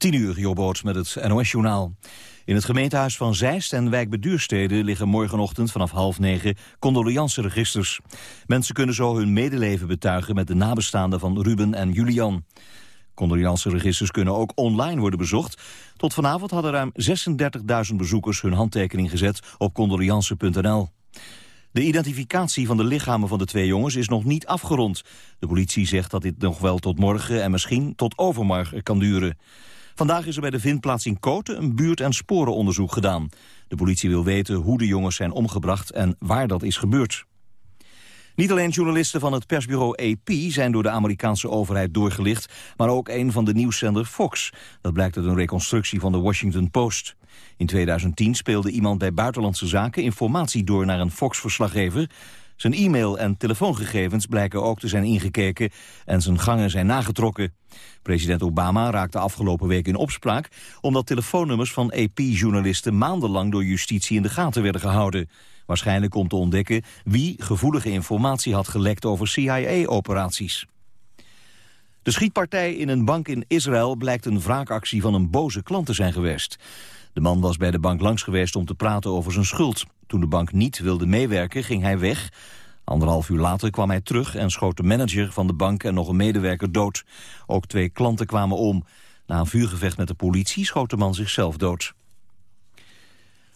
10 uur, Jobboot met het NOS-journaal. In het gemeentehuis van Zeist en Wijk liggen morgenochtend vanaf half negen condoleanceregisters. Mensen kunnen zo hun medeleven betuigen met de nabestaanden van Ruben en Julian. Condoleanceregisters kunnen ook online worden bezocht. Tot vanavond hadden ruim 36.000 bezoekers hun handtekening gezet op condoleance.nl. De identificatie van de lichamen van de twee jongens is nog niet afgerond. De politie zegt dat dit nog wel tot morgen en misschien tot overmorgen kan duren. Vandaag is er bij de vindplaats in Koten een buurt- en sporenonderzoek gedaan. De politie wil weten hoe de jongens zijn omgebracht en waar dat is gebeurd. Niet alleen journalisten van het persbureau AP zijn door de Amerikaanse overheid doorgelicht, maar ook een van de nieuwszender Fox. Dat blijkt uit een reconstructie van de Washington Post. In 2010 speelde iemand bij Buitenlandse Zaken informatie door naar een Fox-verslaggever. Zijn e-mail- en telefoongegevens blijken ook te zijn ingekeken en zijn gangen zijn nagetrokken. President Obama raakte afgelopen week in opspraak omdat telefoonnummers van AP-journalisten maandenlang door justitie in de gaten werden gehouden. Waarschijnlijk om te ontdekken wie gevoelige informatie had gelekt over CIA-operaties. De schietpartij in een bank in Israël blijkt een wraakactie van een boze klant te zijn geweest. De man was bij de bank langs geweest om te praten over zijn schuld. Toen de bank niet wilde meewerken, ging hij weg. Anderhalf uur later kwam hij terug en schoot de manager van de bank en nog een medewerker dood. Ook twee klanten kwamen om. Na een vuurgevecht met de politie schoot de man zichzelf dood.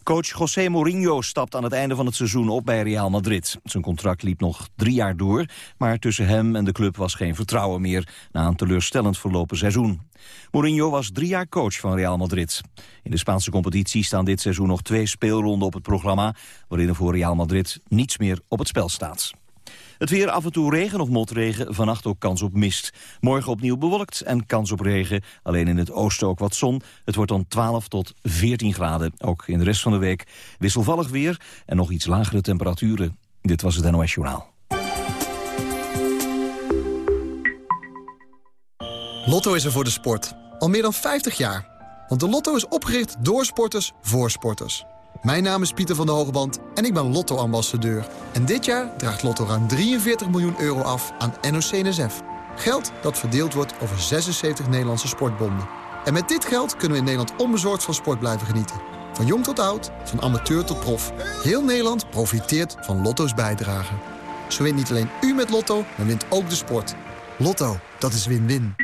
Coach José Mourinho stapt aan het einde van het seizoen op bij Real Madrid. Zijn contract liep nog drie jaar door, maar tussen hem en de club was geen vertrouwen meer na een teleurstellend verlopen seizoen. Mourinho was drie jaar coach van Real Madrid. In de Spaanse competitie staan dit seizoen nog twee speelronden op het programma, waarin er voor Real Madrid niets meer op het spel staat. Het weer af en toe regen of motregen, vannacht ook kans op mist. Morgen opnieuw bewolkt en kans op regen. Alleen in het oosten ook wat zon. Het wordt dan 12 tot 14 graden. Ook in de rest van de week wisselvallig weer en nog iets lagere temperaturen. Dit was het NOS Journaal. Lotto is er voor de sport. Al meer dan 50 jaar. Want de Lotto is opgericht door sporters voor sporters. Mijn naam is Pieter van der Hogeband en ik ben Lotto-ambassadeur. En dit jaar draagt Lotto ruim 43 miljoen euro af aan NOC-NSF. Geld dat verdeeld wordt over 76 Nederlandse sportbonden. En met dit geld kunnen we in Nederland onbezorgd van sport blijven genieten. Van jong tot oud, van amateur tot prof. Heel Nederland profiteert van Lotto's bijdrage. Zo wint niet alleen u met Lotto, maar wint ook de sport. Lotto, dat is win-win.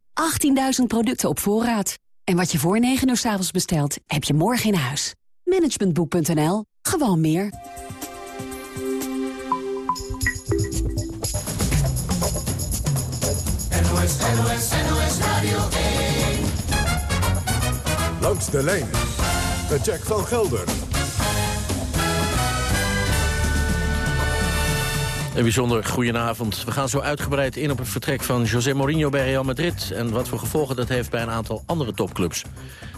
18.000 producten op voorraad. En wat je voor 9 uur s avonds bestelt, heb je morgen in huis. Managementboek.nl. Gewoon meer. NOS, NOS, NOS Radio 1. Langs de lijn. De Jack van Gelder. Een bijzonder goedenavond. We gaan zo uitgebreid in op het vertrek van José Mourinho bij Real Madrid... en wat voor gevolgen dat heeft bij een aantal andere topclubs.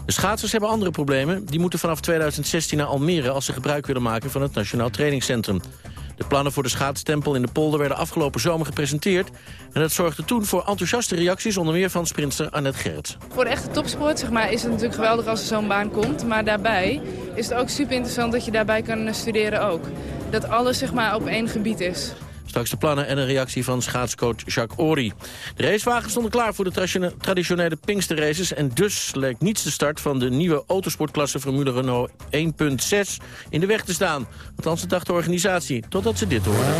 De schaatsers hebben andere problemen. Die moeten vanaf 2016 naar Almere als ze gebruik willen maken van het Nationaal Trainingscentrum. De plannen voor de schaatstempel in de polder werden afgelopen zomer gepresenteerd. En dat zorgde toen voor enthousiaste reacties, onder meer van sprinter Annette Gerrits. Voor de echte topsport zeg maar, is het natuurlijk geweldig als er zo'n baan komt. Maar daarbij is het ook super interessant dat je daarbij kan studeren ook. Dat alles zeg maar, op één gebied is. Straks de plannen en een reactie van schaatscoach Jacques Ory. De racewagens stonden klaar voor de traditionele Pinkster-races... en dus leek niets de start van de nieuwe autosportklasse Formule Renault 1.6 in de weg te staan. Althans, dacht de organisatie, totdat ze dit hoorden.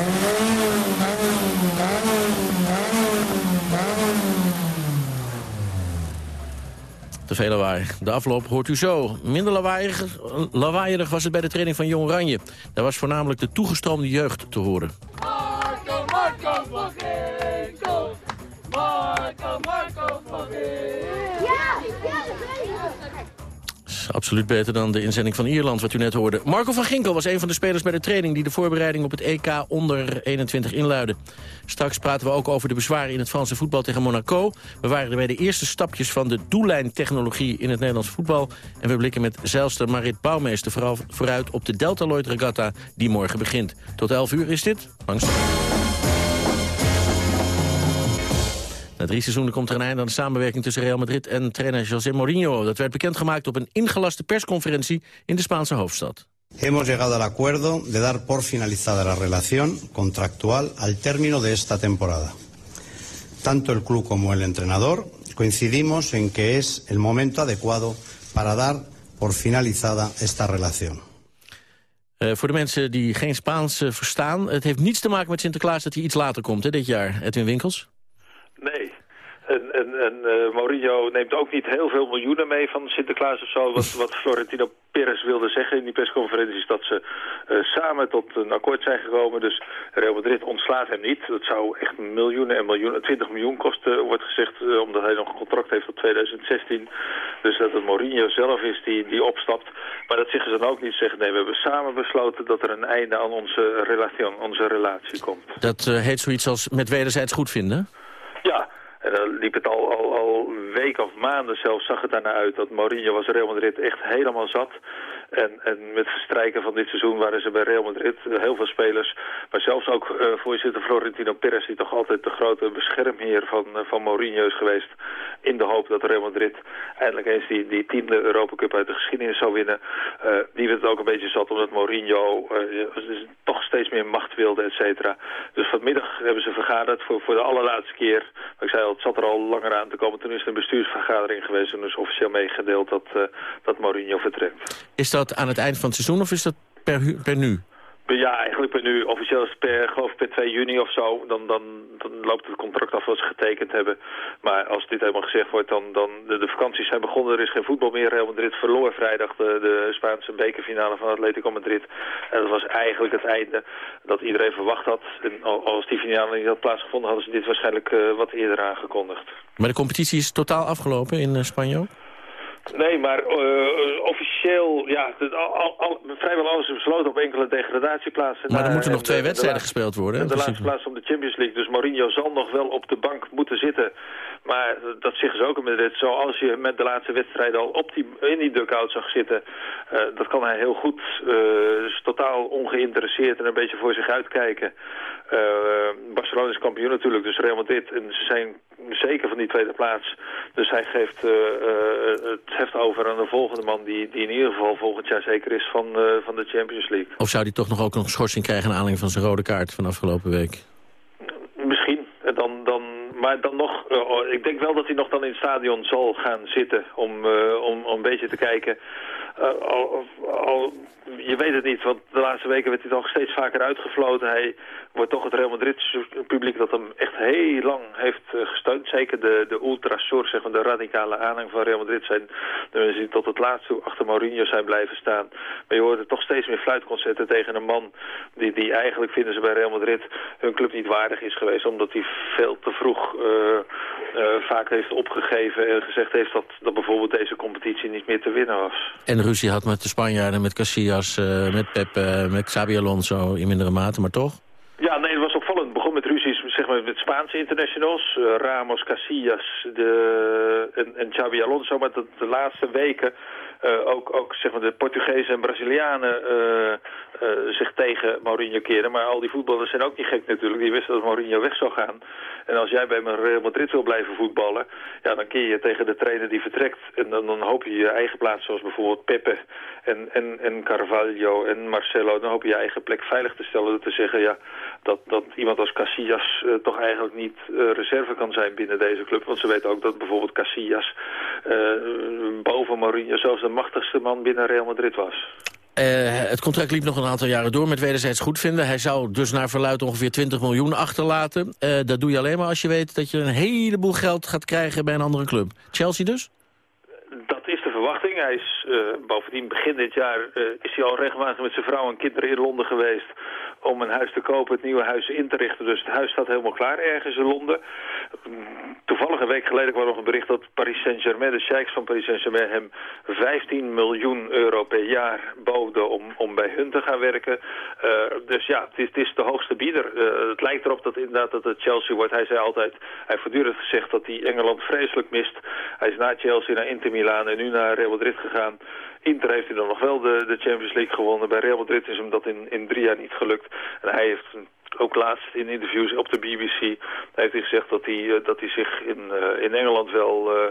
Te veel lawaai. De afloop hoort u zo. Minder lawaaiig, lawaaierig was het bij de training van Jong Oranje. Daar was voornamelijk de toegestroomde jeugd te horen. Marco, van Ginkel! Marco, Marco van Ginkel! Ja, ja, Absoluut beter dan de inzending van Ierland, wat u net hoorde. Marco van Ginkel was een van de spelers bij de training... die de voorbereiding op het EK onder 21 inluidde. Straks praten we ook over de bezwaren in het Franse voetbal tegen Monaco. We waren er bij de eerste stapjes van de doellijntechnologie in het Nederlands voetbal. En we blikken met zeilster Marit Bouwmeester vooral vooruit op de Deltaloid Regatta die morgen begint. Tot 11 uur is dit. Langs. Na drie seizoenen komt er een einde aan de samenwerking tussen Real Madrid en trainer José Mourinho. Dat werd bekendgemaakt op een ingelaste persconferentie in de Spaanse hoofdstad. Hemos llegado al acuerdo de dar por finalizada la relación contractual al término de esta temporada. Tanto el club como el entrenador coincidimos en que es el momento adecuado para dar por finalizada esta relación. Uh, voor de mensen die geen Spaans uh, verstaan, het heeft niets te maken met Sinterklaas dat hij iets later komt hè, dit jaar. Edwin Winkels? Nee, en, en, en uh, Mourinho neemt ook niet heel veel miljoenen mee van Sinterklaas of zo. Wat, wat Florentino Perez wilde zeggen in die persconferentie is dat ze uh, samen tot een akkoord zijn gekomen. Dus Real Madrid ontslaat hem niet. Dat zou echt miljoenen en miljoenen, 20 miljoen kosten, wordt gezegd, uh, omdat hij nog een contract heeft tot 2016. Dus dat het Mourinho zelf is die, die opstapt. Maar dat zeggen ze dan ook niet. Ze zeggen nee, we hebben samen besloten dat er een einde aan onze relatie, onze relatie komt. Dat heet zoiets als met wederzijds goed vinden? Ja, en dan liep het al, al, al weken of maanden zelfs, zag het daarna uit dat Mourinho was Real Madrid echt helemaal zat. En, en met verstrijken van dit seizoen waren ze bij Real Madrid heel veel spelers. Maar zelfs ook uh, voorzitter Florentino Perez, die toch altijd de grote beschermheer van, uh, van Mourinho is geweest. In de hoop dat Real Madrid eindelijk eens die, die tiende Europa Cup uit de geschiedenis zou winnen. Die werd het ook een beetje zat omdat Mourinho dus toch steeds meer macht wilde, et cetera. Dus vanmiddag hebben ze vergaderd voor, voor de allerlaatste keer. Ik zei al, het zat er al langer aan te komen. Toen is er een bestuursvergadering geweest en dus officieel meegedeeld dat, dat Mourinho vertrekt. Is dat aan het eind van het seizoen of is dat per, per nu? Ja, eigenlijk per nu. Officieel is het per, geloof per 2 juni of zo. Dan, dan, dan loopt het contract af als ze getekend hebben. Maar als dit helemaal gezegd wordt, dan, dan de, de vakanties zijn begonnen. Er is geen voetbal meer. Real Madrid verloor vrijdag de, de Spaanse bekerfinale van Atletico Madrid. En dat was eigenlijk het einde dat iedereen verwacht had. En als die finale niet had plaatsgevonden, hadden ze dit waarschijnlijk uh, wat eerder aangekondigd. Maar de competitie is totaal afgelopen in uh, Spanje ook? Nee, maar uh, officieel, ja, al, al, vrijwel alles is besloten op enkele degradatieplaatsen. Maar er moeten nog twee de, wedstrijden de gespeeld worden. De, de laatste plaats om de Champions League. Dus Mourinho zal nog wel op de bank moeten zitten. Maar dat zeggen ze ook dit. Zoals je met de laatste wedstrijd al op die, in die dugout zag zitten, uh, dat kan hij heel goed. Uh, totaal ongeïnteresseerd en een beetje voor zich uitkijken. Uh, Barcelona is kampioen natuurlijk, dus Real Madrid. En ze zijn zeker van die tweede plaats. Dus hij geeft het heft over aan de volgende man die, die in ieder geval volgend jaar zeker is van, van de Champions League. Of zou hij toch nog ook nog schorsing krijgen naar aanleiding van zijn rode kaart van afgelopen week? Maar dan nog, uh, ik denk wel dat hij nog dan in het stadion zal gaan zitten om, uh, om, om een beetje te kijken. Uh, al, al, je weet het niet, want de laatste weken werd hij toch steeds vaker uitgefloten. Hij wordt toch het Real Madrid publiek dat hem echt heel lang heeft gesteund. Zeker de, de ultrasor, zeg maar, de radicale aanhang van Real Madrid zijn mensen die tot het laatst toe achter Mourinho zijn blijven staan. Maar je hoort er toch steeds meer fluitconcerten tegen een man die, die eigenlijk vinden ze bij Real Madrid hun club niet waardig is geweest. Omdat hij veel te vroeg uh, vaak heeft opgegeven en gezegd heeft dat, dat bijvoorbeeld deze competitie niet meer te winnen was. Ruzie had met de Spanjaarden, met Casillas, uh, met Pep, met Xabi Alonso in mindere mate, maar toch? Ja, nee, het was opvallend. Het begon met ruzies zeg maar, met Spaanse internationals. Uh, Ramos, Casillas de, en, en Xabi Alonso. Maar de, laatste weken ook, ook zeg maar, de Portugezen en Brazilianen uh, uh, zich tegen Mourinho keren. Maar al die voetballers zijn ook niet gek natuurlijk. Die wisten dat Mourinho weg zou gaan. En als jij bij Real Madrid wil blijven voetballen... Ja, dan keer je tegen de trainer die vertrekt. En dan, dan hoop je je eigen plaats, zoals bijvoorbeeld Pepe en, en, en Carvalho en Marcelo... dan hoop je je eigen plek veilig te stellen. Door te zeggen ja, dat, dat iemand als Casillas toch eigenlijk niet reserve kan zijn binnen deze club. Want ze weten ook dat bijvoorbeeld Casillas boven Mourinho... zelfs machtigste man binnen Real Madrid was. Uh, het contract liep nog een aantal jaren door met wederzijds goedvinden. Hij zou dus naar verluid ongeveer 20 miljoen achterlaten. Uh, dat doe je alleen maar als je weet dat je een heleboel geld gaat krijgen bij een andere club. Chelsea dus? Dat is de verwachting. Hij is bovendien begin dit jaar is hij al regelmatig met zijn vrouw en kinderen in Londen geweest om een huis te kopen, het nieuwe huis in te richten. Dus het huis staat helemaal klaar ergens in Londen. toevallig een week geleden kwam nog een bericht dat Paris Saint-Germain, de sheiks van Paris Saint-Germain, hem 15 miljoen euro per jaar boden om, om bij hun te gaan werken. Uh, dus ja, het is, het is de hoogste bieder. Het lijkt erop dat inderdaad dat het Chelsea wordt. Hij zei altijd, hij heeft voortdurend gezegd dat hij Engeland vreselijk mist. Hij is na Chelsea naar Inter Milaan en nu naar Real Madrid gegaan. Inter heeft hij dan nog wel de, de Champions League gewonnen. Bij Real Madrid is hem dat in, in drie jaar niet gelukt. En hij heeft ook laatst in interviews op de BBC heeft hij gezegd dat hij, uh, dat hij zich in, uh, in Engeland wel uh,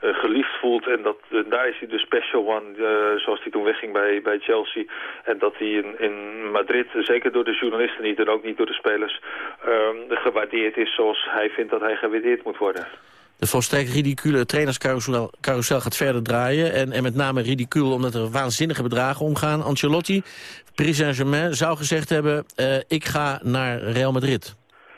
geliefd voelt. En dat, daar is hij de special one, zoals hij toen wegging bij, bij Chelsea. En dat hij in, in Madrid, zeker door de journalisten niet en ook niet door de spelers, gewaardeerd is zoals hij vindt dat hij gewaardeerd moet worden. De volstrekt ridicule trainerscarousel gaat verder draaien. En, en met name ridicuul omdat er waanzinnige bedragen omgaan. Ancelotti, Paris Saint-Germain, zou gezegd hebben... Uh, ik ga naar Real Madrid.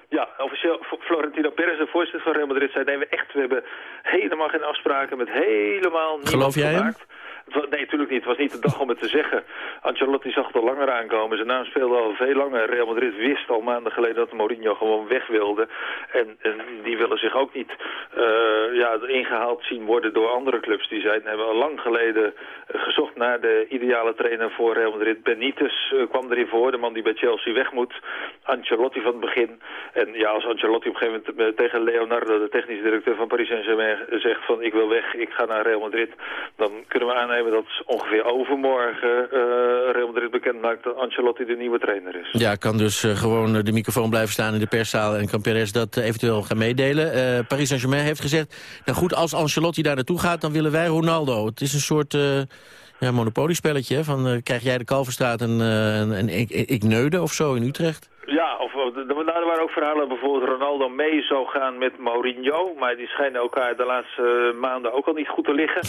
Ja, officieel Florentino Perez, de voorzitter van Real Madrid, zei... nee, we, echt, we hebben helemaal geen afspraken met helemaal niemand Geloof jij gemaakt. Hem? Nee, natuurlijk niet. Het was niet de dag om het te zeggen. Ancelotti zag het al langer aankomen. Zijn naam speelde al veel langer. Real Madrid wist al maanden geleden dat Mourinho gewoon weg wilde. En, en die willen zich ook niet uh, ja, ingehaald zien worden door andere clubs. Die zijn, hebben al lang geleden gezocht naar de ideale trainer voor Real Madrid. Benitez uh, kwam erin voor, de man die bij Chelsea weg moet. Ancelotti van het begin. En ja, als Ancelotti op een gegeven moment tegen Leonardo, de technische directeur van Paris Saint-Germain, zegt van ik wil weg, ik ga naar Real Madrid. Dan kunnen we aannemen dat ongeveer overmorgen uh, Real Madrid bekend maakt dat Ancelotti de nieuwe trainer is. Ja, kan dus uh, gewoon de microfoon blijven staan in de perszaal en kan Perez dat eventueel gaan meedelen. Paris Saint-Germain heeft gezegd, nou goed, als Ancelotti daar naartoe gaat, dan willen wij Ronaldo. Het is een soort ja, monopoliespelletje, van krijg jij de Kalverstraat en, en, en ik, ik neude of zo in Utrecht? Ja, of er waren ook verhalen bijvoorbeeld Ronaldo mee zou gaan met Mourinho. Maar die schijnen elkaar de laatste maanden ook al niet goed te liggen.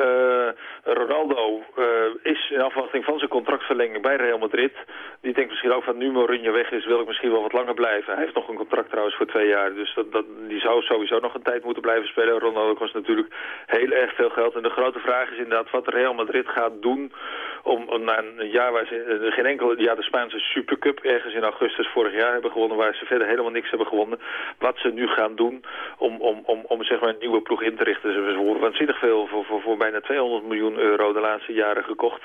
Uh, Ronaldo uh, is in afwachting van zijn contractverlenging bij Real Madrid. Die denkt misschien ook van nu Mourinho weg is, wil ik misschien wel wat langer blijven. Hij heeft nog een contract trouwens voor twee jaar, dus dat, dat, die zou sowieso nog een tijd moeten blijven spelen. Ronaldo kost natuurlijk heel erg veel geld. En de grote vraag is inderdaad wat Real Madrid gaat doen om, na een jaar waar ze uh, geen enkel, ja de Spaanse Supercup ergens in augustus vorig jaar hebben gewonnen, waar ze verder helemaal niks hebben gewonnen. Wat ze nu gaan doen om, om, om, om zeg maar een nieuwe ploeg in te richten. Ze hebben waanzinnig veel voor, voor, voor bijna 200 miljoen euro de laatste jaren gekocht.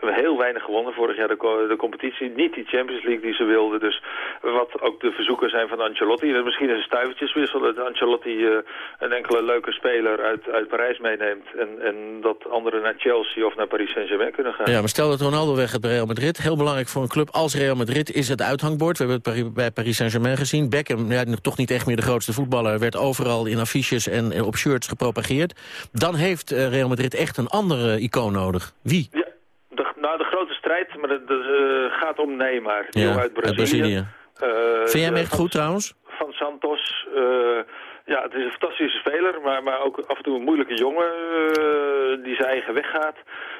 Heel weinig gewonnen vorig jaar de, de competitie. Niet die Champions League die ze wilden. Dus wat ook de verzoeken zijn van Ancelotti. En misschien is een stuivertjeswissel dat Ancelotti uh, een enkele leuke speler uit, uit Parijs meeneemt. En, en dat anderen naar Chelsea of naar Paris Saint-Germain kunnen gaan. Ja, maar stel dat Ronaldo weg gaat bij Real Madrid. Heel belangrijk voor een club als Real Madrid is het uithangbord. We hebben het bij Paris Saint-Germain gezien. Beckham, ja, toch niet echt meer de grootste voetballer... werd overal in affiches en op shirts gepropageerd. Dan heeft uh, Real Madrid echt een andere icoon nodig. Wie? Ja, de, nou, de grote strijd, maar het uh, gaat om Neymar. Die ja, uit Brazilië. Uit Brazilië. Uh, Vind jij hem echt goed trouwens? Van Santos. Ja, het is een fantastische speler, maar, maar ook af en toe een moeilijke jongen die zijn eigen weg gaat.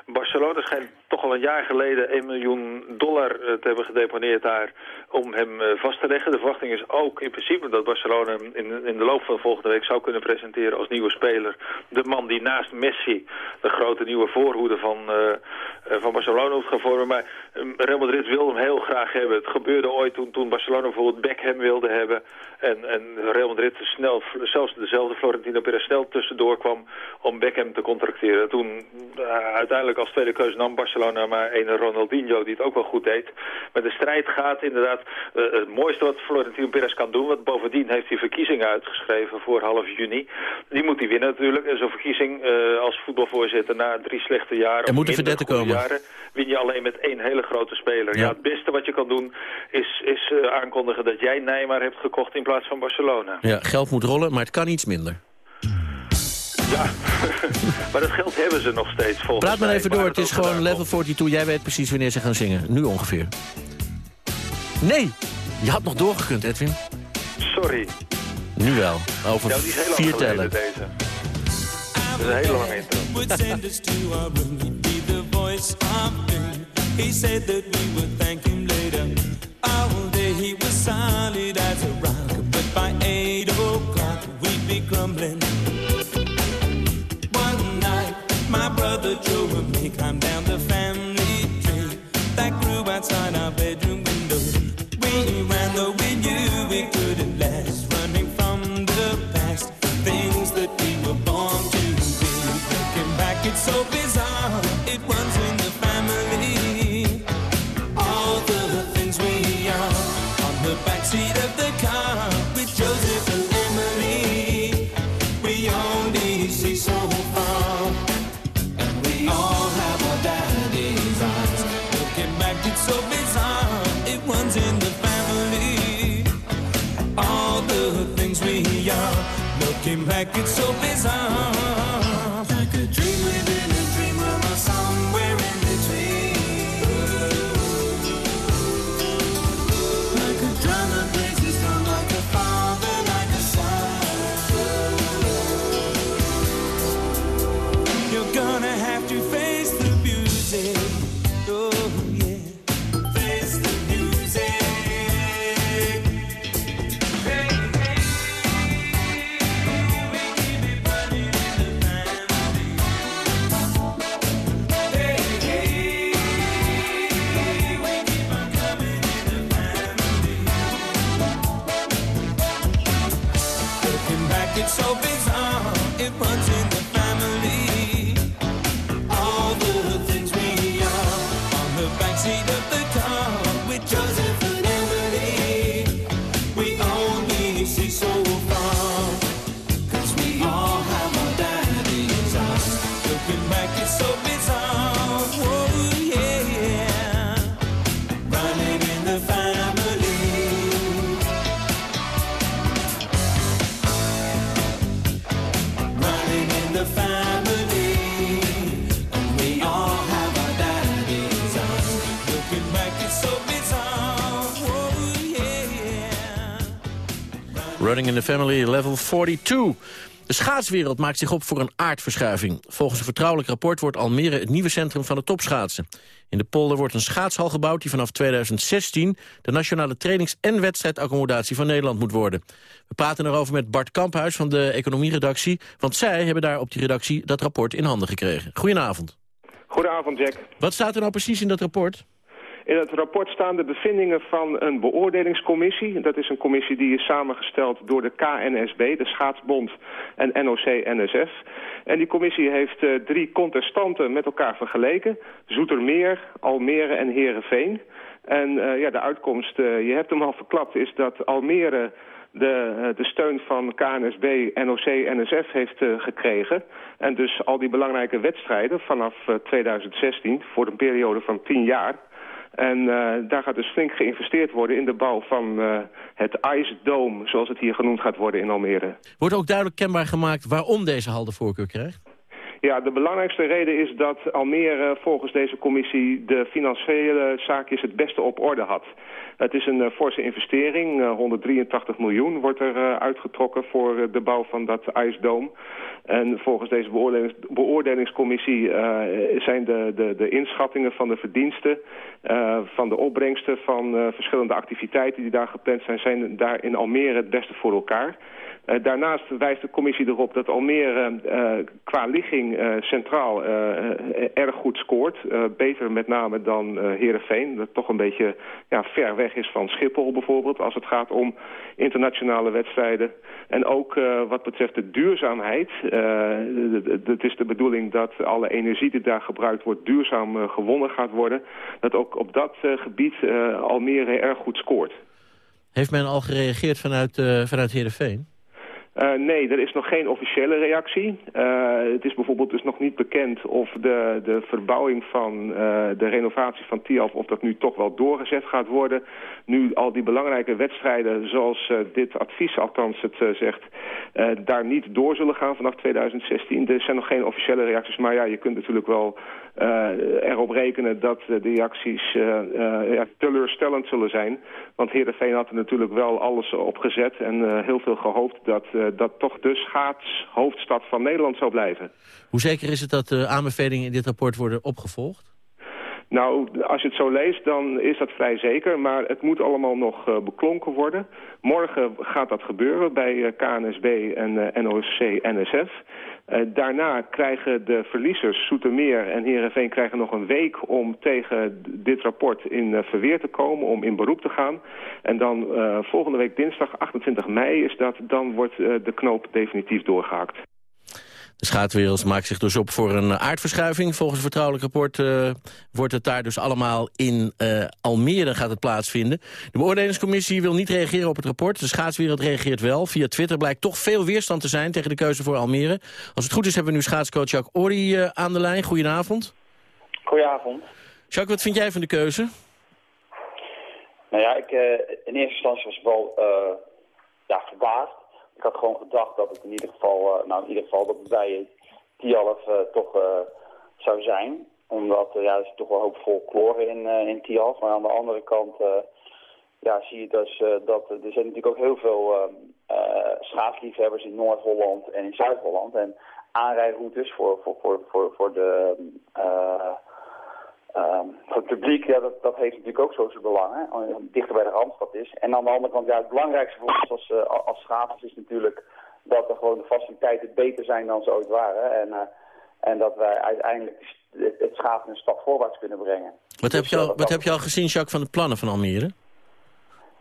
Barcelona schijnt toch al een jaar geleden 1 miljoen dollar te hebben gedeponeerd daar om hem vast te leggen. De verwachting is ook in principe dat Barcelona in, in de loop van volgende week zou kunnen presenteren als nieuwe speler. De man die naast Messi de grote nieuwe voorhoede van, van Barcelona hoeft gaan vormen. Maar Real Madrid wilde hem heel graag hebben. Het gebeurde ooit toen, toen Barcelona bijvoorbeeld Beckham wilde hebben. En, en Real Madrid snel, zelfs dezelfde Florentino Perez snel tussendoor kwam om Beckham te contracteren. Toen uh, uiteindelijk als tweede keuze nam Barcelona maar een Ronaldinho die het ook wel goed deed. Maar de strijd gaat inderdaad uh, het mooiste wat Florentino Perez kan doen. Want bovendien heeft hij verkiezingen uitgeschreven voor half juni. Die moet hij winnen natuurlijk. En zo'n verkiezing uh, als voetbalvoorzitter na drie slechte jaren... Er moeten verdetten komen. Jaren, win je alleen met één hele grote speler. Ja, ja het beste wat je kan doen is, is aankondigen dat jij Neymar hebt gekocht in plaats van Barcelona. Ja, geld moet rollen, maar het kan iets minder. Ja, maar dat geld hebben ze nog steeds volgens Praat maar mij, even door, het is gewoon level 42. Jij weet precies wanneer ze gaan zingen. Nu ongeveer. Nee, je had nog doorgekund, Edwin. Sorry. Nu wel, over ja, die is heel vier lang tellen. Deze. Dat is een hele lange intro. He said that we would thank him later. All day he was solid as a rock. But by be. One night my brother Joe and me climbed down the family tree that grew outside our Running in the Family, level 42. De schaatswereld maakt zich op voor een aardverschuiving. Volgens een vertrouwelijk rapport wordt Almere het nieuwe centrum van de topschaatsen. In de polder wordt een schaatshal gebouwd die vanaf 2016... de nationale trainings- en wedstrijdaccommodatie van Nederland moet worden. We praten erover met Bart Kamphuis van de economieredactie... want zij hebben daar op die redactie dat rapport in handen gekregen. Goedenavond. Goedenavond, Jack. Wat staat er nou precies in dat rapport? In het rapport staan de bevindingen van een beoordelingscommissie. Dat is een commissie die is samengesteld door de KNSB, de Schaatsbond en NOC-NSF. En die commissie heeft eh, drie contestanten met elkaar vergeleken. Zoetermeer, Almere en Heerenveen. En eh, ja, de uitkomst, eh, je hebt hem al verklapt, is dat Almere de, de steun van KNSB, NOC, NSF heeft gekregen. En dus al die belangrijke wedstrijden vanaf eh, 2016 voor een periode van 10 jaar. En eh, daar gaat dus flink geïnvesteerd worden in de bouw van eh, het Ice Dome, zoals het hier genoemd gaat worden in Almere. Wordt ook duidelijk kenbaar gemaakt waarom deze hal de voorkeur krijgt? Ja, de belangrijkste reden is dat Almere volgens deze commissie de financiële zaakjes het beste op orde had. Het is een eh, forse investering, eh, 183 miljoen wordt er eh, uitgetrokken voor eh, de bouw van dat ijsdoom. En volgens deze beoordelings- beoordelingscommissie eh, zijn de, de, de inschattingen van de verdiensten, eh, van de opbrengsten van eh, verschillende activiteiten die daar gepland zijn, zijn daar in Almere het beste voor elkaar. Eh, daarnaast wijst de commissie erop dat Almere eh, qua ligging eh, centraal erg goed scoort. Beter met name dan Heerenveen, dat toch een beetje ja, ver weg is van Schiphol bijvoorbeeld... als het gaat om internationale wedstrijden. En ook wat betreft de duurzaamheid. Het is de bedoeling dat alle energie die daar gebruikt wordt duurzaam gewonnen gaat worden. Dat ook op dat gebied Almere erg goed scoort. Heeft men al gereageerd vanuit, eh vanuit Heerenveen? Eh, nee, er is nog geen officiële reactie. Eh, het is bijvoorbeeld dus nog niet bekend of de, de verbouwing van eh, de renovatie van Tialf... of dat nu toch wel doorgezet gaat worden. Nu al die belangrijke wedstrijden, zoals dit advies althans het zegt... daar niet door zullen gaan vanaf 2016. Er zijn nog geen officiële reacties, maar ja, je kunt natuurlijk wel erop rekenen... dat de reacties teleurstellend zullen zijn. Want Heerenveen had er natuurlijk wel alles op gezet en eh, heel veel gehoopt... dat eh, dat toch de schaatshoofdstad van Nederland zou blijven. Hoe zeker is het dat de aanbevelingen in dit rapport worden opgevolgd? Nou, als je het zo leest, dan is dat vrij zeker. Maar het moet allemaal nog eh, beklonken worden. Morgen gaat dat gebeuren bij eh, KNSB en eh, NOC-NSF. Eh, daarna krijgen de verliezers, Soetermeer en Heerenveen... krijgen nog een week om tegen dit rapport in eh, verweer te komen... om in beroep te gaan. En dan eh, volgende week dinsdag, 28 mei is dat... dan wordt de knoop definitief doorgehakt. De schaatswereld maakt zich dus op voor een aardverschuiving. Volgens vertrouwelijk rapport uh, wordt het daar dus allemaal in uh, Almere gaat het plaatsvinden. De beoordelingscommissie wil niet reageren op het rapport. De schaatswereld reageert wel. Via Twitter blijkt toch veel weerstand te zijn tegen de keuze voor Almere. Als het goed is hebben we nu schaatscoach Jacques Ori uh, aan de lijn. Goedenavond. Goedenavond. Jacques, wat vind jij van de keuze? Nou ja, ik, in eerste instantie was ik wel ja, verbaasd ik had gewoon gedacht dat het in ieder geval, uh, nou in ieder geval dat het bij Tialf uh, toch uh, zou zijn. Omdat ja, er is toch wel een hoop folklore in, in Tialf. Maar aan de andere kant ja, zie je dus dat er zijn natuurlijk ook heel veel schaatsliefhebbers in Noord-Holland en in Zuid-Holland. En aanrijroutes voor, voor, voor, voor, voor de Um, voor het publiek, ja, dat, dat heeft natuurlijk ook zo zijn belang, hè, dichter bij de Randstad is. En aan de andere kant, ja, het belangrijkste voor ons als, uh, als is natuurlijk dat er gewoon de faciliteiten beter zijn dan ze ooit waren. En, uh, en dat wij uiteindelijk het, het een stap voorwaarts kunnen brengen. Wat, heb, je al, wat heb je al gezien, Jacques, van de plannen van Almere?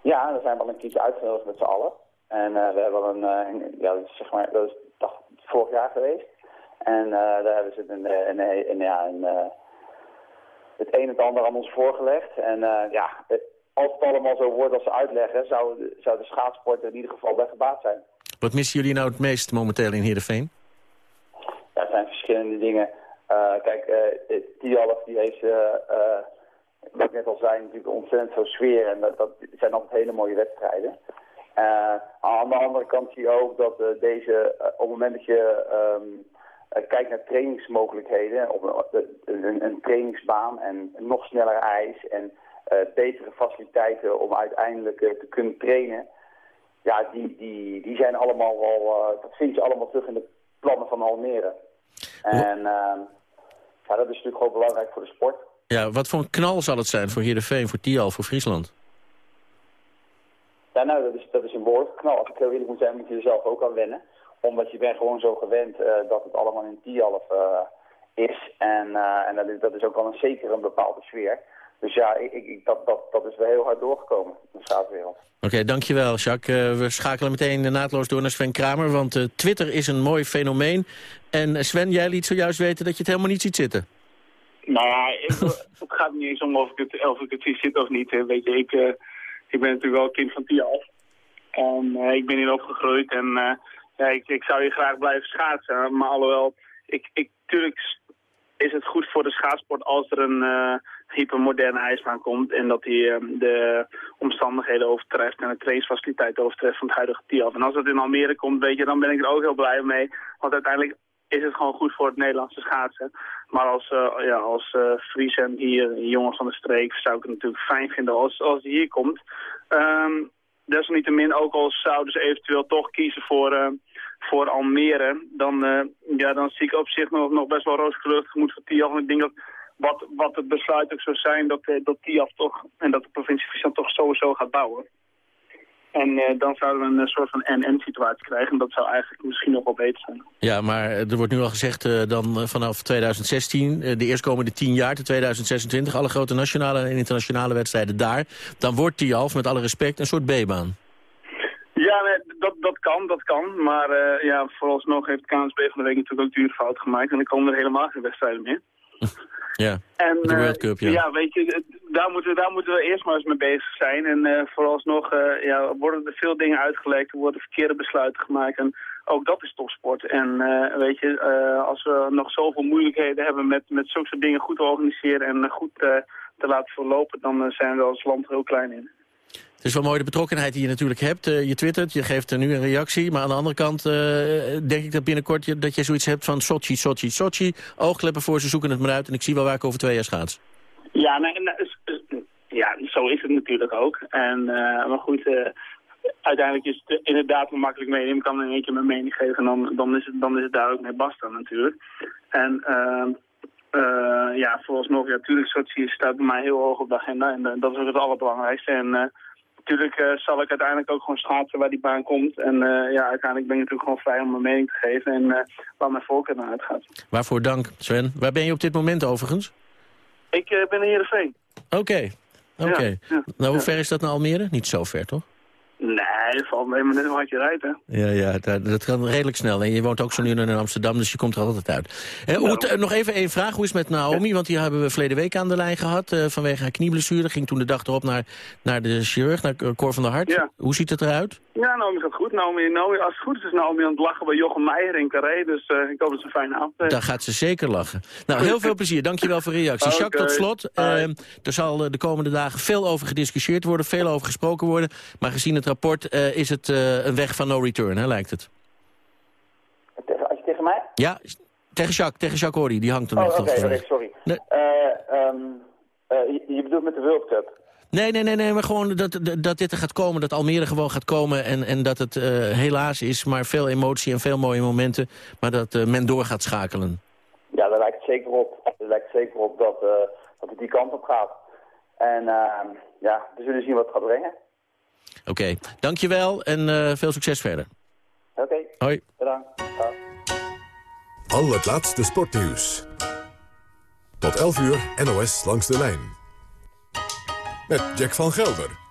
Ja, er zijn wel een keertje uitgenodigd met z'n allen. En uh, we hebben een, een, ja, zeg maar, dat is dacht, vorig jaar geweest. En daar hebben ze een, een, een, een ja, een het een en het ander aan ons voorgelegd. En uh, ja, als het allemaal zo wordt als ze uitleggen, zou, zou de schaatsport in ieder geval bij gebaat zijn. Wat missen jullie nou het meest momenteel in Heerenveen? Ja, er zijn verschillende dingen. Uh, kijk, uh, Tialf die heeft, wat ik net al zei, natuurlijk ontzettend veel sfeer. En dat, dat zijn altijd hele mooie wedstrijden. aan de andere kant zie je ook dat deze, op het moment dat je... Um, uh, kijk naar trainingsmogelijkheden, op een, een, een, trainingsbaan en nog sneller ijs en uh, betere faciliteiten om uiteindelijk uh, te kunnen trainen. Ja, die, die, die zijn allemaal wel, dat vind je allemaal terug in de plannen van Almere. En ehm, ja, dat is natuurlijk gewoon belangrijk voor de sport. Ja, wat voor een knal zal het zijn voor Heerenveen, voor Tial, voor Friesland? Ja, nou, dat is, dat is een behoorlijke knal. Als ik heel eerlijk moet zijn, moet je er zelf ook aan wennen omdat je bent gewoon zo gewend uh, dat het allemaal in Tialf uh, is. En, uh, en dat, is, dat is ook wel een, zeker een bepaalde sfeer. Dus ja, ik, ik, dat, dat, dat is wel heel hard doorgekomen in de schaatswereld. Oké, okay, dankjewel Jacques. we schakelen meteen naadloos door naar Sven Kramer, want Twitter is een mooi fenomeen. En Sven, jij liet zojuist weten dat je het helemaal niet ziet zitten. Nou ja, het gaat niet eens om of ik het, of ik het zie zitten of niet. Hè. Weet je, ik, ik ben natuurlijk wel een kind van Tialf. En ik ben hier opgegroeid en ja, ik, ik zou hier graag blijven schaatsen. Maar alhoewel, ik, ik, is het goed voor de schaatsport als er een uh, hypermoderne ijsbaan komt. En dat die uh, de omstandigheden overtreft en de trainingsfaciliteiten overtreft van het huidige TIAF. En als dat in Almere komt, weet je, dan ben ik er ook heel blij mee. Want uiteindelijk is het gewoon goed voor het Nederlandse schaatsen. Maar als, uh, ja, als en hier, jongens van de streek, zou ik het natuurlijk fijn vinden als, als die hier komt. Um, desalniettemin, ook al zouden ze eventueel toch kiezen voor, uh, voor Almere, dan, uh, ja, dan zie ik op zich nog, nog best wel rooskleurig gemoed voor Tiaf. Ik denk dat wat, wat het besluit ook zou zijn, dat, uh, dat Tiaf toch en dat de provincie Friesland toch sowieso gaat bouwen. En uh, dan zouden we een soort van NN-situatie krijgen. En dat zou eigenlijk misschien nog wel beter zijn. Ja, maar er wordt nu al gezegd dan vanaf 2016, uh, de eerstkomende tien jaar, tot 2026... alle grote nationale en internationale wedstrijden daar... dan wordt half, met alle respect, een soort B-baan. Ja, nee, dat, dat kan, dat kan. Maar uh, ja, vooralsnog heeft KNSB van de week natuurlijk ook dure fout gemaakt. En dan komen er helemaal geen wedstrijden meer. Ja, en, de World Cup, ja. ja. weet je, daar moeten, we, daar moeten we eerst maar eens mee bezig zijn. En uh, vooralsnog ja, worden er veel dingen uitgelekt, er worden verkeerde besluiten gemaakt. En ook dat is topsport. En uh, weet je, als we nog zoveel moeilijkheden hebben met, met zulke dingen goed te organiseren en goed te laten verlopen, dan zijn we als land heel klein in. Het is wel mooi de betrokkenheid die je natuurlijk hebt. Uh, je twittert, je geeft er nu een reactie. Maar aan de andere kant uh, denk ik dat binnenkort je, dat je zoiets hebt van Sochi, Sochi, Sochi. Oogkleppen voor, ze zoeken het maar uit. En ik zie wel waar ik over twee jaar schaats. Ja, nee, ja zo is het natuurlijk ook. En, uh, maar goed, uiteindelijk is het inderdaad een makkelijk mening. Ik kan één keer mijn mening geven en dan, dan, is, het, dan is het daar ook mee basta natuurlijk. En... Uh, ja, vooralsnog, ja, natuurlijk, Sochi staat bij mij heel hoog op de agenda en dat is ook het allerbelangrijkste. En natuurlijk uh, zal ik uiteindelijk ook gewoon schaatsen waar die baan komt. En uh, ja, uiteindelijk ben ik natuurlijk gewoon vrij om mijn mening te geven en uh, waar mijn voorkeur naar uitgaat. Waarvoor dank, Sven. Waar ben je op dit moment overigens? Ik ben in Heerenveen. Oké, oké. Okay. Ja, ja, nou, hoe ver is dat naar Almere? Niet zo ver, toch? Nee, valt mee, maar net hoe hard je rijdt, hè. Ja, ja dat, dat kan redelijk snel. En je woont ook zo nu in Amsterdam, dus je komt er altijd uit. Eh, hoe het- eh, nog even één vraag. Hoe is het met Naomi? Want die hebben we verleden week aan de lijn gehad. eh, vanwege haar knieblessure. Ging toen de dag erop naar, naar de chirurg, naar Cor van der Hart. Ja. Hoe ziet het eruit? Ja, Naomi gaat goed. Naomi, Naomi, als het goed is, is Naomi aan het lachen bij Jochem Meijer in Carré. Dus eh, ik hoop dat ze een fijne avond heeft. Daar gaat ze zeker lachen. Nou, heel veel plezier. Dankjewel voor de reactie. Jacques, tot slot. eh, er zal eh, de komende dagen veel over gediscussieerd worden. Veel over gesproken worden. Maar gezien het rapport eh, is het eh, een weg van no return, hè, lijkt het. Als je tegen mij? Ja, tegen Jacques, tegen Jacques Horry. Die hangt er Oh, nog. oké, oké, sorry. Nee. Eh, ehm, eh, je, je bedoelt met de World Cup? Nee, nee, nee, nee, maar gewoon dat, dat, dat dit er gaat komen, dat Almere gewoon gaat komen... en, en dat het eh, helaas is, maar veel emotie en veel mooie momenten... maar dat eh, men door gaat schakelen. Ja, daar lijkt het zeker op. Er lijkt zeker op dat, eh, dat het die kant op gaat. En ehm, ja, we zullen zien wat het gaat brengen. Oké, dankjewel en eh, veel succes verder. Oké, Hoi. bedankt. Dag. Al het laatste sportnieuws. Tot 11 uur NOS langs de lijn. Met Jack van Gelder.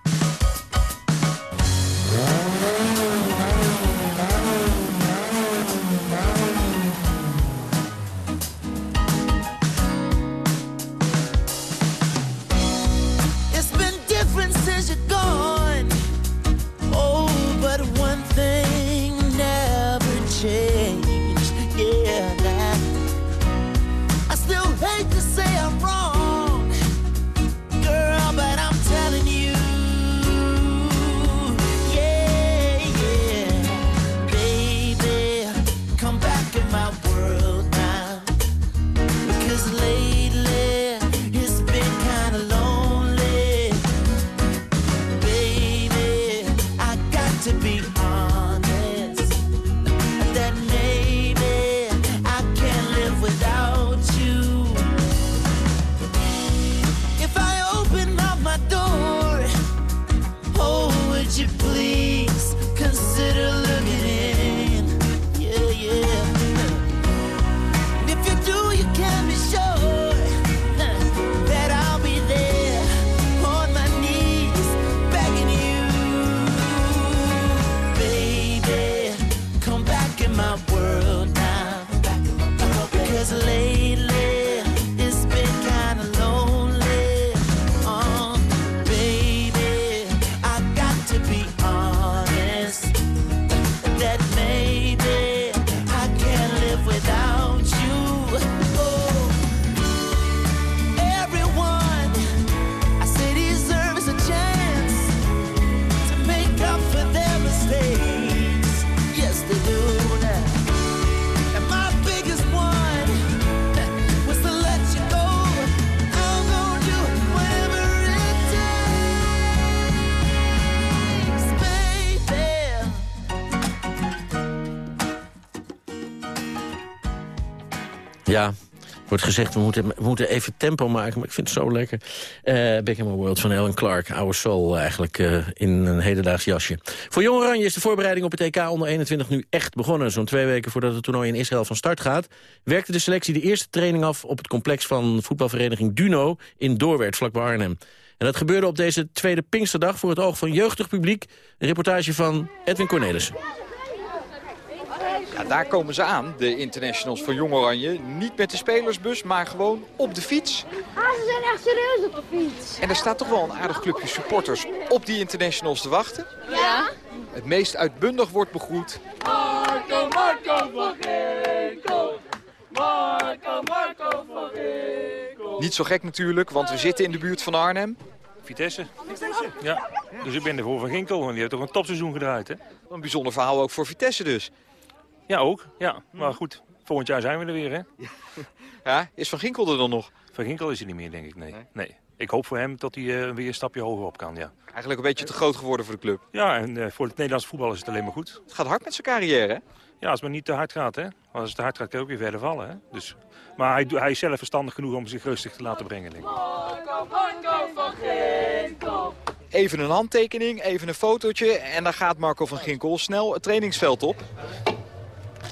Gezegd, we moeten, we moeten even tempo maken, maar ik vind het zo lekker. Back in My World van Ellen Clark, Our Soul eigenlijk, eh, in een hedendaags jasje. Voor Jong Oranje is de voorbereiding op het EK onder 21 nu echt begonnen. Zo'n twee weken voordat het toernooi in Israël van start gaat... werkte de selectie de eerste training af op het complex van voetbalvereniging Duno... in Doorwerth, vlakbij Arnhem. En dat gebeurde op deze tweede Pinksterdag voor het oog van jeugdig publiek. Een reportage van Edwin Cornelissen. Ja, daar komen ze aan, de internationals van Jong Oranje. Niet met de spelersbus, maar gewoon op de fiets. Ah, ze zijn echt serieus op de fiets. En er staat toch wel een aardig clubje supporters op die internationals te wachten. Ja? Het meest uitbundig wordt begroet. Marco, Marco van Ginkel. Marco, Marco van Ginkel. Niet zo gek natuurlijk, want we zitten in de buurt van Arnhem. Vitesse. Ja, dus ik ben er voor Van Ginkel, want die heeft toch een topseizoen gedraaid, hè? Een bijzonder verhaal ook voor Vitesse dus. Ja, ook. Ja, maar goed, volgend jaar zijn we er weer, hè? Ja, is Van Ginkel er dan nog? Van Ginkel is er niet meer, denk ik, nee. nee. Ik hoop voor hem dat hij eh, weer een stapje hoger op kan, ja. Eigenlijk een beetje te groot geworden voor de club. Ja, en eh, voor het Nederlandse voetbal is het alleen maar goed. Het gaat hard met zijn carrière, hè? Ja, als het maar niet te hard gaat, hè. Want als het te hard gaat, kan hij ook weer verder vallen, hè. Dus, maar hij, hij is zelf verstandig genoeg om zich rustig te laten brengen, denk ik. Marco, Marco van Ginkel. Even een handtekening, even een fotootje en dan gaat Marco van Ginkel snel het trainingsveld op.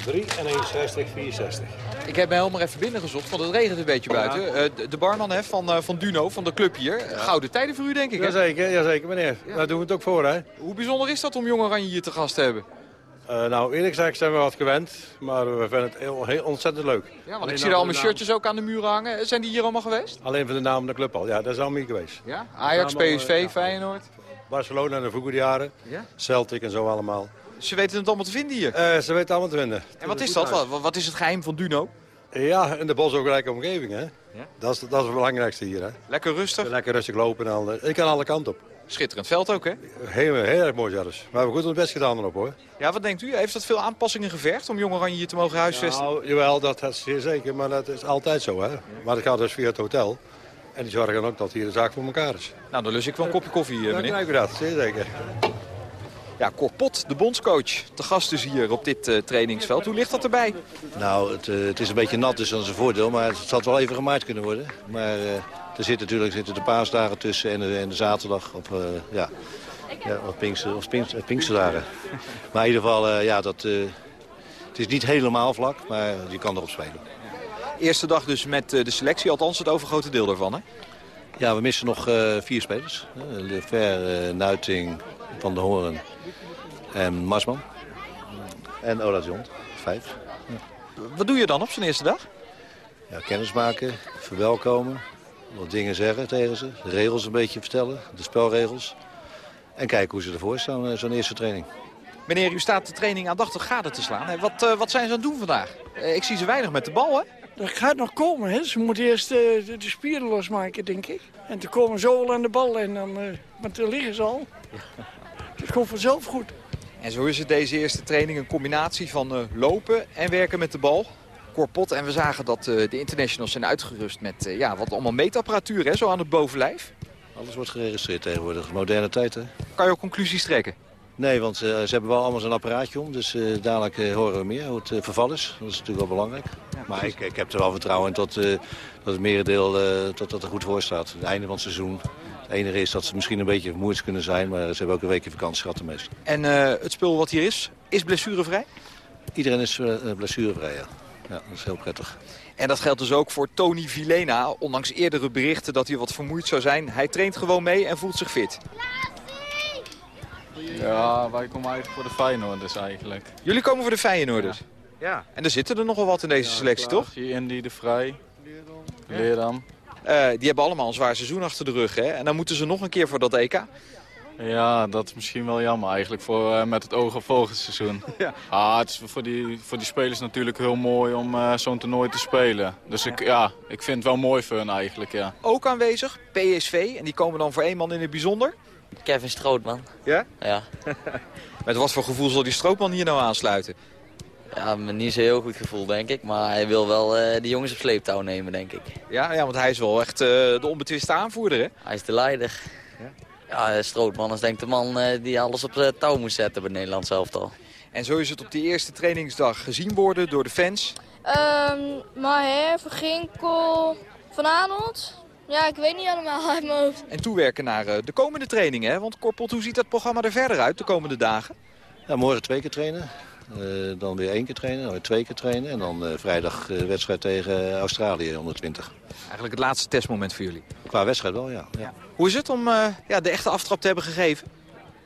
3 en 61, 64. Ik heb me helemaal even binnengezocht, want het regent een beetje buiten. Eh, de, de barman hè, van, eh, van Duno, van de club hier. Gouden tijden voor u, denk ik, hè? Jazeker, jazeker meneer. Daar doen we het ook voor, hè. Hoe bijzonder is dat om Jong Oranje hier te gast te hebben? Eh, nou, eerlijk gezegd zijn we wat gewend, maar we vinden het heel, heel ontzettend leuk. Ja, want Alleen ik zie nou er de naam- shirtjes ook aan de muren hangen. Zijn die hier allemaal geweest? Alleen van de naam van de club al, ja, dat is allemaal niet geweest. Ja? Ajax, Allemaal, PSV, ja. Feyenoord. Barcelona in de vroege jaren, Ja? Celtic en zo allemaal. Ze weten het allemaal te vinden hier. Eh, ze weten allemaal te vinden. en wat is dat? Wat, wat is het geheim van Duno? Ja, in de bos ook gelijke omgeving, hè. Dat, is, dat is het belangrijkste hier, hè. Lekker rustig? Lekker rustig lopen en al. Ik kan alle kanten op. Schitterend veld ook, hè? Heel, heel erg mooi zelfs. We hebben goed ons best gedaan erop, hoor. Ja, wat denkt u? Heeft dat veel aanpassingen gevergd om Jong Oranje hier te mogen huisvesten? Nou, jawel, dat is zeer zeker, maar dat is altijd zo, hè. Maar dat gaat dus via het hotel. En die zorgen ook dat hier de zaak voor elkaar is. Nou, dan lus ik wel een kopje koffie, eh, Dan meneer. krijgen we dat, zeer zeker. Ja, Corpot, de bondscoach. Te gast dus hier op dit eh, trainingsveld. Hoe ligt dat erbij? Nou, het, eh, het is een beetje nat, dus dat is een voordeel. Maar het zal wel even gemaaid kunnen worden. Maar eh, er zitten natuurlijk zitten de paasdagen tussen en de, en de zaterdag op, ja, ja, op, Pinkster, of Pinkster, Pinksterdagen. Maar in ieder geval, ja, dat, het is niet helemaal vlak, maar je kan erop spelen. Eerste dag dus met de selectie, althans het overgrote deel daarvan, hè? Ja, we missen nog vier spelers. Eh, Nuiting, Van der Hoorn en Marsman. En Ola de Jong, vijf. Wat doe je dan op zijn eerste dag? Ja, kennis maken, verwelkomen, wat dingen zeggen tegen ze. De regels een beetje vertellen, de spelregels. En kijken hoe ze ervoor staan, eh, zo'n eerste training. Meneer, u staat de training aandachtig gade te slaan. Wat, eh, wat zijn ze aan het doen vandaag? Eh, ik zie ze weinig met de bal, hè? Dat gaat nog komen, hè. Ze moeten eerst eh, de, de spieren losmaken, denk ik. En toen komen ze al aan de bal en dan... eh want er liggen ze al. Het komt vanzelf goed. En zo is het deze eerste training een combinatie van eh, lopen en werken met de bal. Korpot. En we zagen dat eh, de internationals zijn uitgerust met eh, ja, wat allemaal meetapparatuur, hè, zo aan het bovenlijf. Alles wordt geregistreerd tegenwoordig, moderne tijd hè. Kan je ook conclusies trekken? Nee, want eh, ze hebben wel allemaal zo'n apparaatje om, dus eh, dadelijk horen we meer hoe het verval is. Dat is natuurlijk wel belangrijk. maar ik, ik heb er wel vertrouwen in tot, eh, dat het merendeel eh, tot, dat er goed voor staat. Het einde van het seizoen. Het enige is dat ze misschien een beetje vermoeid kunnen zijn, maar ze hebben ook een weekje vakantie gehad de meeste. En eh, het spul wat hier is, is blessurevrij? Iedereen is eh, blessurevrij, ja. ja. Dat is heel prettig. En dat geldt dus ook voor Tony Vilena. Ondanks eerdere berichten dat hij wat vermoeid zou zijn. Hij traint gewoon mee en voelt zich fit. Ja, wij komen eigenlijk voor de Feyenoorders eigenlijk. Jullie komen voor de Feyenoorders? Ja. En er zitten er nogal wat in deze selectie, toch? Indy de Vrij, Leerdam. Eh, die hebben allemaal een zwaar seizoen achter de rug, hè? En dan moeten ze nog een keer voor dat EK. Ja, dat is misschien wel jammer eigenlijk voor, eh, met het oog op volgend seizoen. Ja. Ah, het is voor die, voor die spelers natuurlijk heel mooi om eh, zo'n toernooi te spelen. Dus ik, ja, ik vind het wel mooi voor hun eigenlijk, ja. Ook aanwezig, PSV. En die komen dan voor één man in het bijzonder. Kevin Strootman. Ja? Ja. Met wat voor gevoel zal die Stroopman hier nou aansluiten? Ja, met niet zo heel goed gevoel, denk ik. Maar hij wil wel eh de jongens op sleeptouw nemen, denk ik. Ja, ja want hij is wel echt eh, de onbetwiste aanvoerder, hè? Hij is de leider. Ja, eh, Strootman is denk ik de man eh, die alles op touw moet zetten bij Nederland zelf al. En zo is het op die eerste trainingsdag gezien worden door de fans. Ehm Maher, Van Ginkel, Van Arnold. Ja, ik weet niet allemaal uit mijn hoofd. En toewerken naar eh, de komende trainingen, hè? Want Korpot, hoe ziet dat programma er verder uit de komende dagen? Ja, morgen twee keer trainen. Eh, dan weer één keer trainen, dan weer twee keer trainen. En dan eh, vrijdag eh, wedstrijd tegen Australië onder 20. Eigenlijk het laatste testmoment voor jullie. Qua wedstrijd wel, ja. ja. Hoe is het om eh, ja, de echte aftrap te hebben gegeven?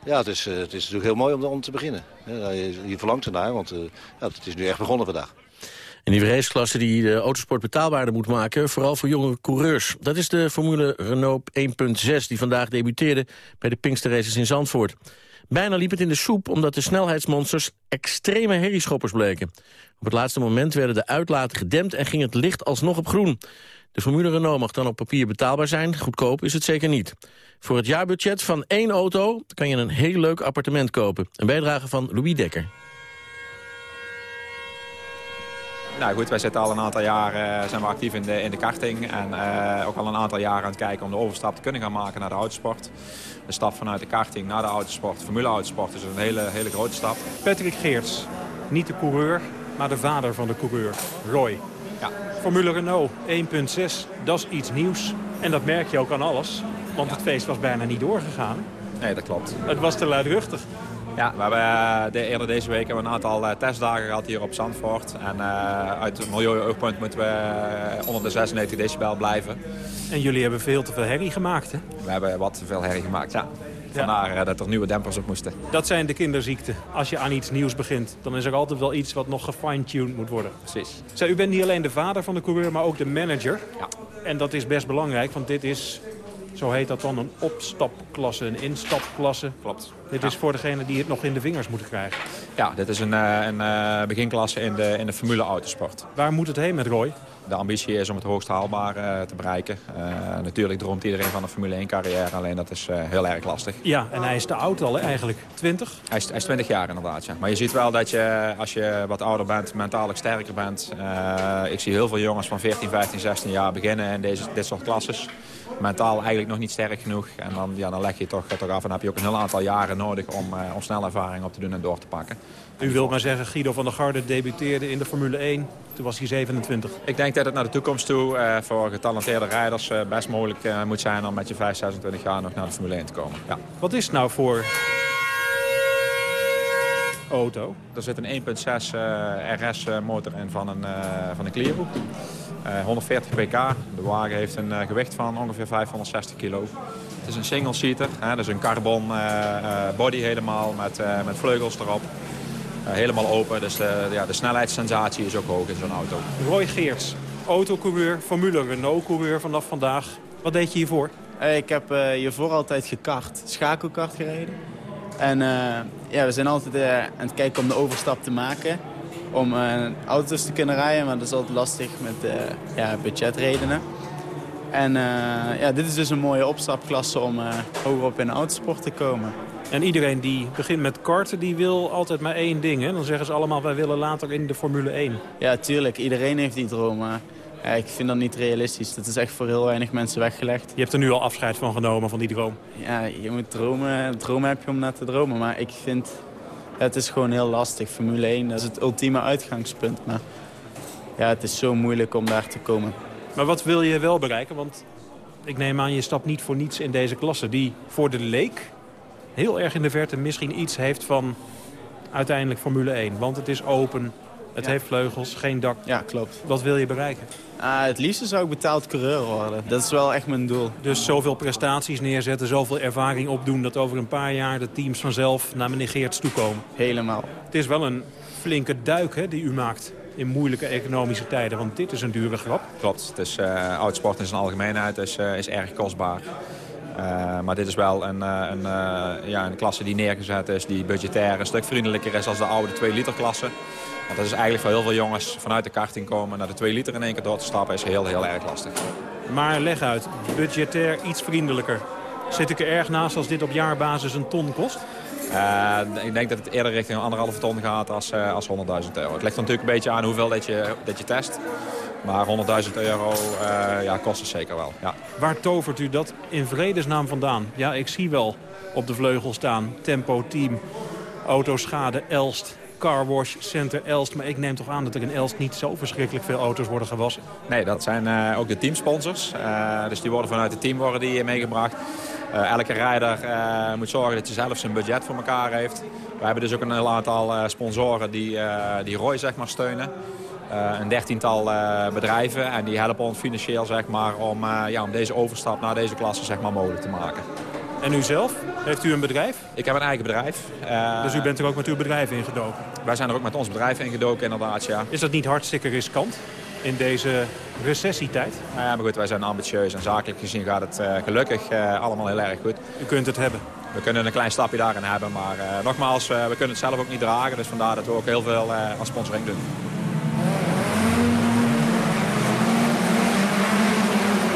Ja, het is, eh, het is natuurlijk heel mooi om, om te beginnen. Ja, je, je verlangt ernaar, want eh, ja, het is nu echt begonnen vandaag. En die raceklasse die de autosport betaalbaarder moet maken, vooral voor jonge coureurs. Dat is de Formule Renault 1.6 die vandaag debuteerde bij de Pinkster Races in Zandvoort. Bijna liep het in de soep omdat de snelheidsmonsters extreme herrieschoppers bleken. Op het laatste moment werden de uitlaten gedempt en ging het licht alsnog op groen. De Formule Renault mag dan op papier betaalbaar zijn, goedkoop is het zeker niet. Voor het jaarbudget van één auto kan je een heel leuk appartement kopen. Een bijdrage van Louis Dekker. Nou goed, wij zitten al een aantal jaar eh, zijn we actief in de, in de karting. En eh, ook al een aantal jaren aan het kijken om de overstap te kunnen gaan maken naar de autosport. De stap vanuit de karting naar de autosport, formule autosport, is een hele, hele grote stap. Patrick Geerts, niet de coureur, maar de vader van de coureur, Roy. Ja. Formule Renault 1.6, dat is iets nieuws. En dat merk je ook aan alles, want het feest was bijna niet doorgegaan. Nee, dat klopt. Het was te luidruchtig. Ja, we hebben eh, de, eerder deze week hebben we een aantal eh, testdagen gehad hier op Zandvoort. En eh, uit het milieu-oogpunt moeten we onder de 96 decibel blijven. En jullie hebben veel te veel herrie gemaakt, hè? We hebben wat te veel herrie gemaakt, ja. Vandaar dat er nieuwe dempers op moesten. Dat zijn de kinderziekten. Als je aan iets nieuws begint, dan is er altijd wel iets wat nog gefine-tuned moet worden. Precies. Zij, u bent niet alleen de vader van de coureur, maar ook de manager. Ja. En dat is best belangrijk, want dit is, zo heet dat dan, een opstapklasse, een instapklasse. Klopt. Dit is voor degene die het nog in de vingers moeten krijgen. Ja, dit is een, eh, een eh, beginklasse in de, in de Formule Autosport. Waar moet het heen met Roy? De ambitie is om het hoogst haalbaar eh, te bereiken. Natuurlijk droomt iedereen van een Formule 1 carrière, alleen dat is heel erg lastig. Ja, en hij is te oud al, hè, eigenlijk. 20? Hij is, hij is 20 jaar inderdaad, ja. Maar je ziet wel dat je, als je wat ouder bent, mentaal sterker bent. ik zie heel veel jongens van 14, 15, 16 jaar beginnen in deze, dit soort klasses. Mentaal eigenlijk nog niet sterk genoeg. En dan, ja, dan leg je toch, toch af en heb je ook een heel aantal jaren nodig om, eh, om snel ervaring op te doen en door te pakken. U wilt maar zeggen, Guido van der Garde debuteerde in de Formule 1. Toen was hij 27. Ik denk dat het naar de toekomst toe eh, voor getalenteerde rijders eh, best mogelijk moet zijn om met je 5, 26 jaar nog naar de Formule 1 te komen. Ja. Wat is het nou voor auto? Er zit een 1.6 RS-motor in van een, eh van een Clio. Eh, 140 pk. De wagen heeft een eh, gewicht van ongeveer 560 kilo. Het is een single-seater, hè, dus een carbon eh, eh, body helemaal met, eh, met vleugels erop. Eh, helemaal open, dus de, ja, de snelheidssensatie is ook hoog in zo'n auto. Roy Geerts, autocoureur, Formule Renault-coureur vanaf vandaag. Wat deed je hiervoor? Eh, Ik heb eh, hiervoor altijd gekart, schakelkart gereden. En eh, ja, we zijn altijd eh, aan het kijken om de overstap te maken. Om eh, auto's te kunnen rijden, maar dat is altijd lastig met eh, ja, budgetredenen. En ja, dit is dus een mooie opstapklasse om hoger op in de autosport te komen. En iedereen die begint met karten, die wil altijd maar één ding. Hè? Dan zeggen ze allemaal, wij willen later in de Formule 1. Ja, tuurlijk. Iedereen heeft die droom. Ja, ik vind dat niet realistisch. Dat is echt voor heel weinig mensen weggelegd. Je hebt er nu al afscheid van genomen, van die droom. Ja, je moet dromen. Dromen heb je om naar te dromen. Maar ik vind, het is gewoon heel lastig. Formule 1, dat is het ultieme uitgangspunt. Maar ja, het is zo moeilijk om daar te komen. Maar wat wil je wel bereiken? Want ik neem aan, je stapt niet voor niets in deze klasse. Die voor de leek heel erg in de verte misschien iets heeft van uiteindelijk Formule 1. Want het is open, het heeft vleugels, geen dak. Ja, klopt. Wat wil je bereiken? Ah, het liefste zou ik betaald coureur worden. Dat is wel echt mijn doel. Dus zoveel prestaties neerzetten, zoveel ervaring opdoen... dat over een paar jaar de teams vanzelf naar meneer Geerts toekomen. Helemaal. Het is wel een flinke duik hè, die u maakt in moeilijke economische tijden. Want dit is een dure grap. Klopt. Het is, eh oudsport in zijn algemeenheid is, eh, is erg kostbaar. Eh, maar dit is wel een, eh, een, eh, ja, een klasse die neergezet is, die budgetair een stuk vriendelijker is dan de oude 2 liter klasse. Want dat is eigenlijk voor heel veel jongens vanuit de karting komen naar de 2 liter in één keer door te stappen is heel, heel erg lastig. Maar leg uit, budgetair iets vriendelijker. Zit ik er erg naast als dit op jaarbasis een ton kost? Eh, ik denk dat het eerder richting een anderhalve ton gaat als, eh, als 100.000 euro. Het ligt er natuurlijk een beetje aan hoeveel dat je, dat je test. Maar 100.000 euro eh, ja, kost het zeker wel. Ja. Waar tovert u dat in vredesnaam vandaan? Ja, ik zie wel op de vleugel staan. Tempo Team, Autoschade, Elst, Carwash, Center Elst. Maar ik neem toch aan dat er in Elst niet zo verschrikkelijk veel auto's worden gewassen. Nee, dat zijn eh, ook de teamsponsors. Eh, dus die worden vanuit het team worden die meegebracht. Eh, elke rijder moet zorgen dat hij zelf zijn budget voor elkaar heeft. We hebben dus ook een heel aantal sponsoren die, die Roy zeg maar, steunen. Een dertiental bedrijven en die helpen ons financieel zeg maar, om, ja, om deze overstap naar deze klasse zeg maar, mogelijk te maken. En u zelf? Heeft u een bedrijf? Ik heb een eigen bedrijf. Dus u bent er ook met uw bedrijf ingedoken? Wij zijn er ook met ons bedrijf ingedoken inderdaad, ja. Is dat niet hartstikke riskant in deze recessietijd? Nou ja, maar goed, wij zijn ambitieus en zakelijk gezien gaat het eh, gelukkig eh, allemaal heel erg goed. U kunt het hebben. We kunnen een klein stapje daarin hebben, maar eh, nogmaals, we kunnen het zelf ook niet dragen. Dus vandaar dat we ook heel veel aan sponsoring doen.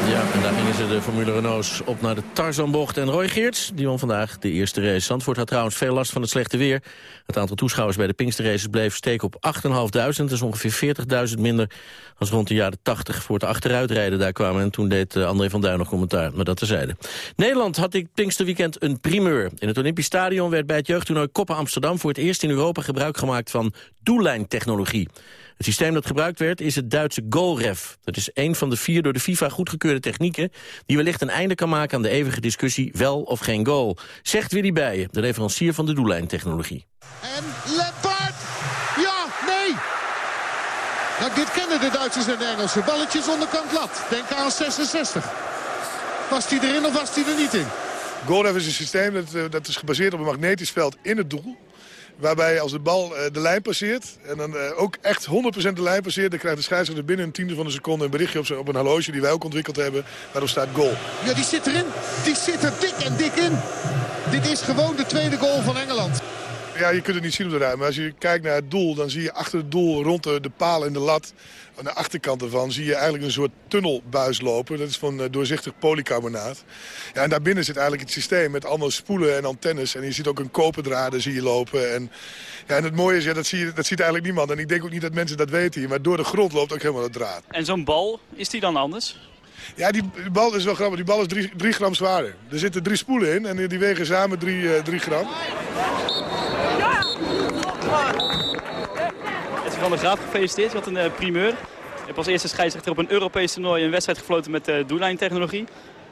Ja, en daar gingen ze de Formule Renaults op naar de Tarzanbocht. En Roy Geerts, die won vandaag de eerste race. Zandvoort had trouwens veel last van het slechte weer. Het aantal toeschouwers bij de Pinksterraces bleef steken op 8.500. Dat is ongeveer 40.000 minder als rond de jaren 80 voor het achteruitrijden daar kwamen. En toen deed eh, André van Duin nog commentaar, maar dat terzijde. Nederland had dit Pinksterweekend een primeur. In het Olympisch Stadion werd bij het jeugdtoernooi Koppen Amsterdam... voor het eerst in Europa gebruik gemaakt van doellijntechnologie. Het systeem dat gebruikt werd is het Duitse GoalRef. Dat is een van de vier door de FIFA goedgekeurde technieken... die wellicht een einde kan maken aan de eeuwige discussie wel of geen goal. Zegt Willy Bijen, de leverancier van de doellijntechnologie. En Lampard! Ja, nee! Nou, dit kennen de Duitsers en de Engelsen. Balletjes onderkant lat. Denk aan 66. Was hij erin of was hij er niet in? GoalRef is een systeem dat, eh, dat is gebaseerd op een magnetisch veld in het doel. Waarbij als de bal eh, de lijn passeert, en dan eh, ook echt 100% de lijn passeert... dan krijgt de scheidsrechter binnen een tiende van een seconde een berichtje op, zijn- op een horloge... die wij ook ontwikkeld hebben, waarop staat goal. Ja, die zit erin. Die zit er dik en dik in. Dit is gewoon de tweede goal van Engeland. Ja, je kunt het niet zien op de ruim. Maar als je kijkt naar het doel, dan zie je achter het doel rond de, de paal en de lat... aan de achterkant ervan zie je eigenlijk een soort tunnelbuis lopen. Dat is van eh, doorzichtig polycarbonaat. Ja, en daarbinnen zit eigenlijk het systeem met allemaal spoelen en antennes. En je ziet ook een koperdraden zie je lopen. En, ja, en het mooie is, ja, dat, zie je, dat ziet eigenlijk niemand. En ik denk ook niet dat mensen dat weten hier. Maar door de grond loopt ook helemaal het draad. En zo'n bal, is die dan anders? Ja, die bal is wel grappig. Die bal is drie, drie gram zwaarder. Er zitten drie spoelen in en die wegen samen drie, eh, drie gram. Edwin van der Graaf, gefeliciteerd. Je had een eh, primeur. Je hebt als eerste scheidsrechter op een Europees toernooi een wedstrijd gefloten met uh, doellijntechnologie.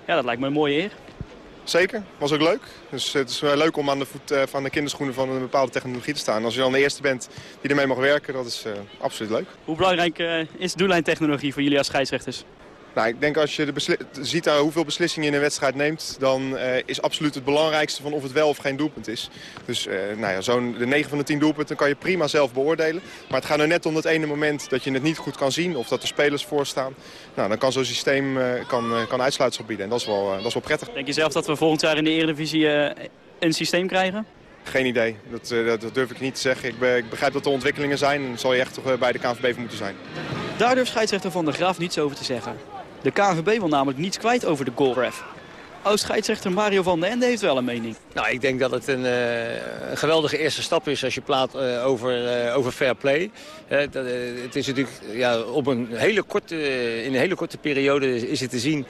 Ja, dat lijkt me een mooie eer. Zeker, was ook leuk. Dus het is wel leuk om aan de, voet, eh, van de kinderschoenen van een bepaalde technologie te staan. Als je dan de eerste bent die ermee mag werken, dat is eh, absoluut leuk. Hoe belangrijk eh, is doellijntechnologie voor jullie als scheidsrechters? Nou, ik denk als je de ziet uh, hoeveel beslissingen je in een wedstrijd neemt... dan eh, is absoluut het belangrijkste van of het wel of geen doelpunt is. Dus eh, nou ja, zo'n de 9 van de 10 doelpunten kan je prima zelf beoordelen. Maar het gaat er net om dat ene moment dat je het niet goed kan zien... of dat er spelers voor staan. Nou, dan kan zo'n systeem eh, kan, kan uitsluitsel bieden. En dat is, wel, dat is wel prettig. Denk je zelf dat we volgend jaar in de Eredivisie een systeem krijgen? Geen idee. Dat, dat, dat durf ik niet te zeggen. Ik, be- ik begrijp dat er ontwikkelingen zijn. En dan zal je echt toch bij de KNVB moeten zijn. Daar durft scheidsrechter Van der Graaf niets over te zeggen. De KNVB wil namelijk niets kwijt over de goalref. Oud-scheidsrechter Mario van den Ende heeft wel een mening. Nou, ik denk dat het een, eh, geweldige eerste stap is als je praat eh, over, eh, over fair play. Het is natuurlijk ja, op een hele korte, in een hele korte periode is, het te zien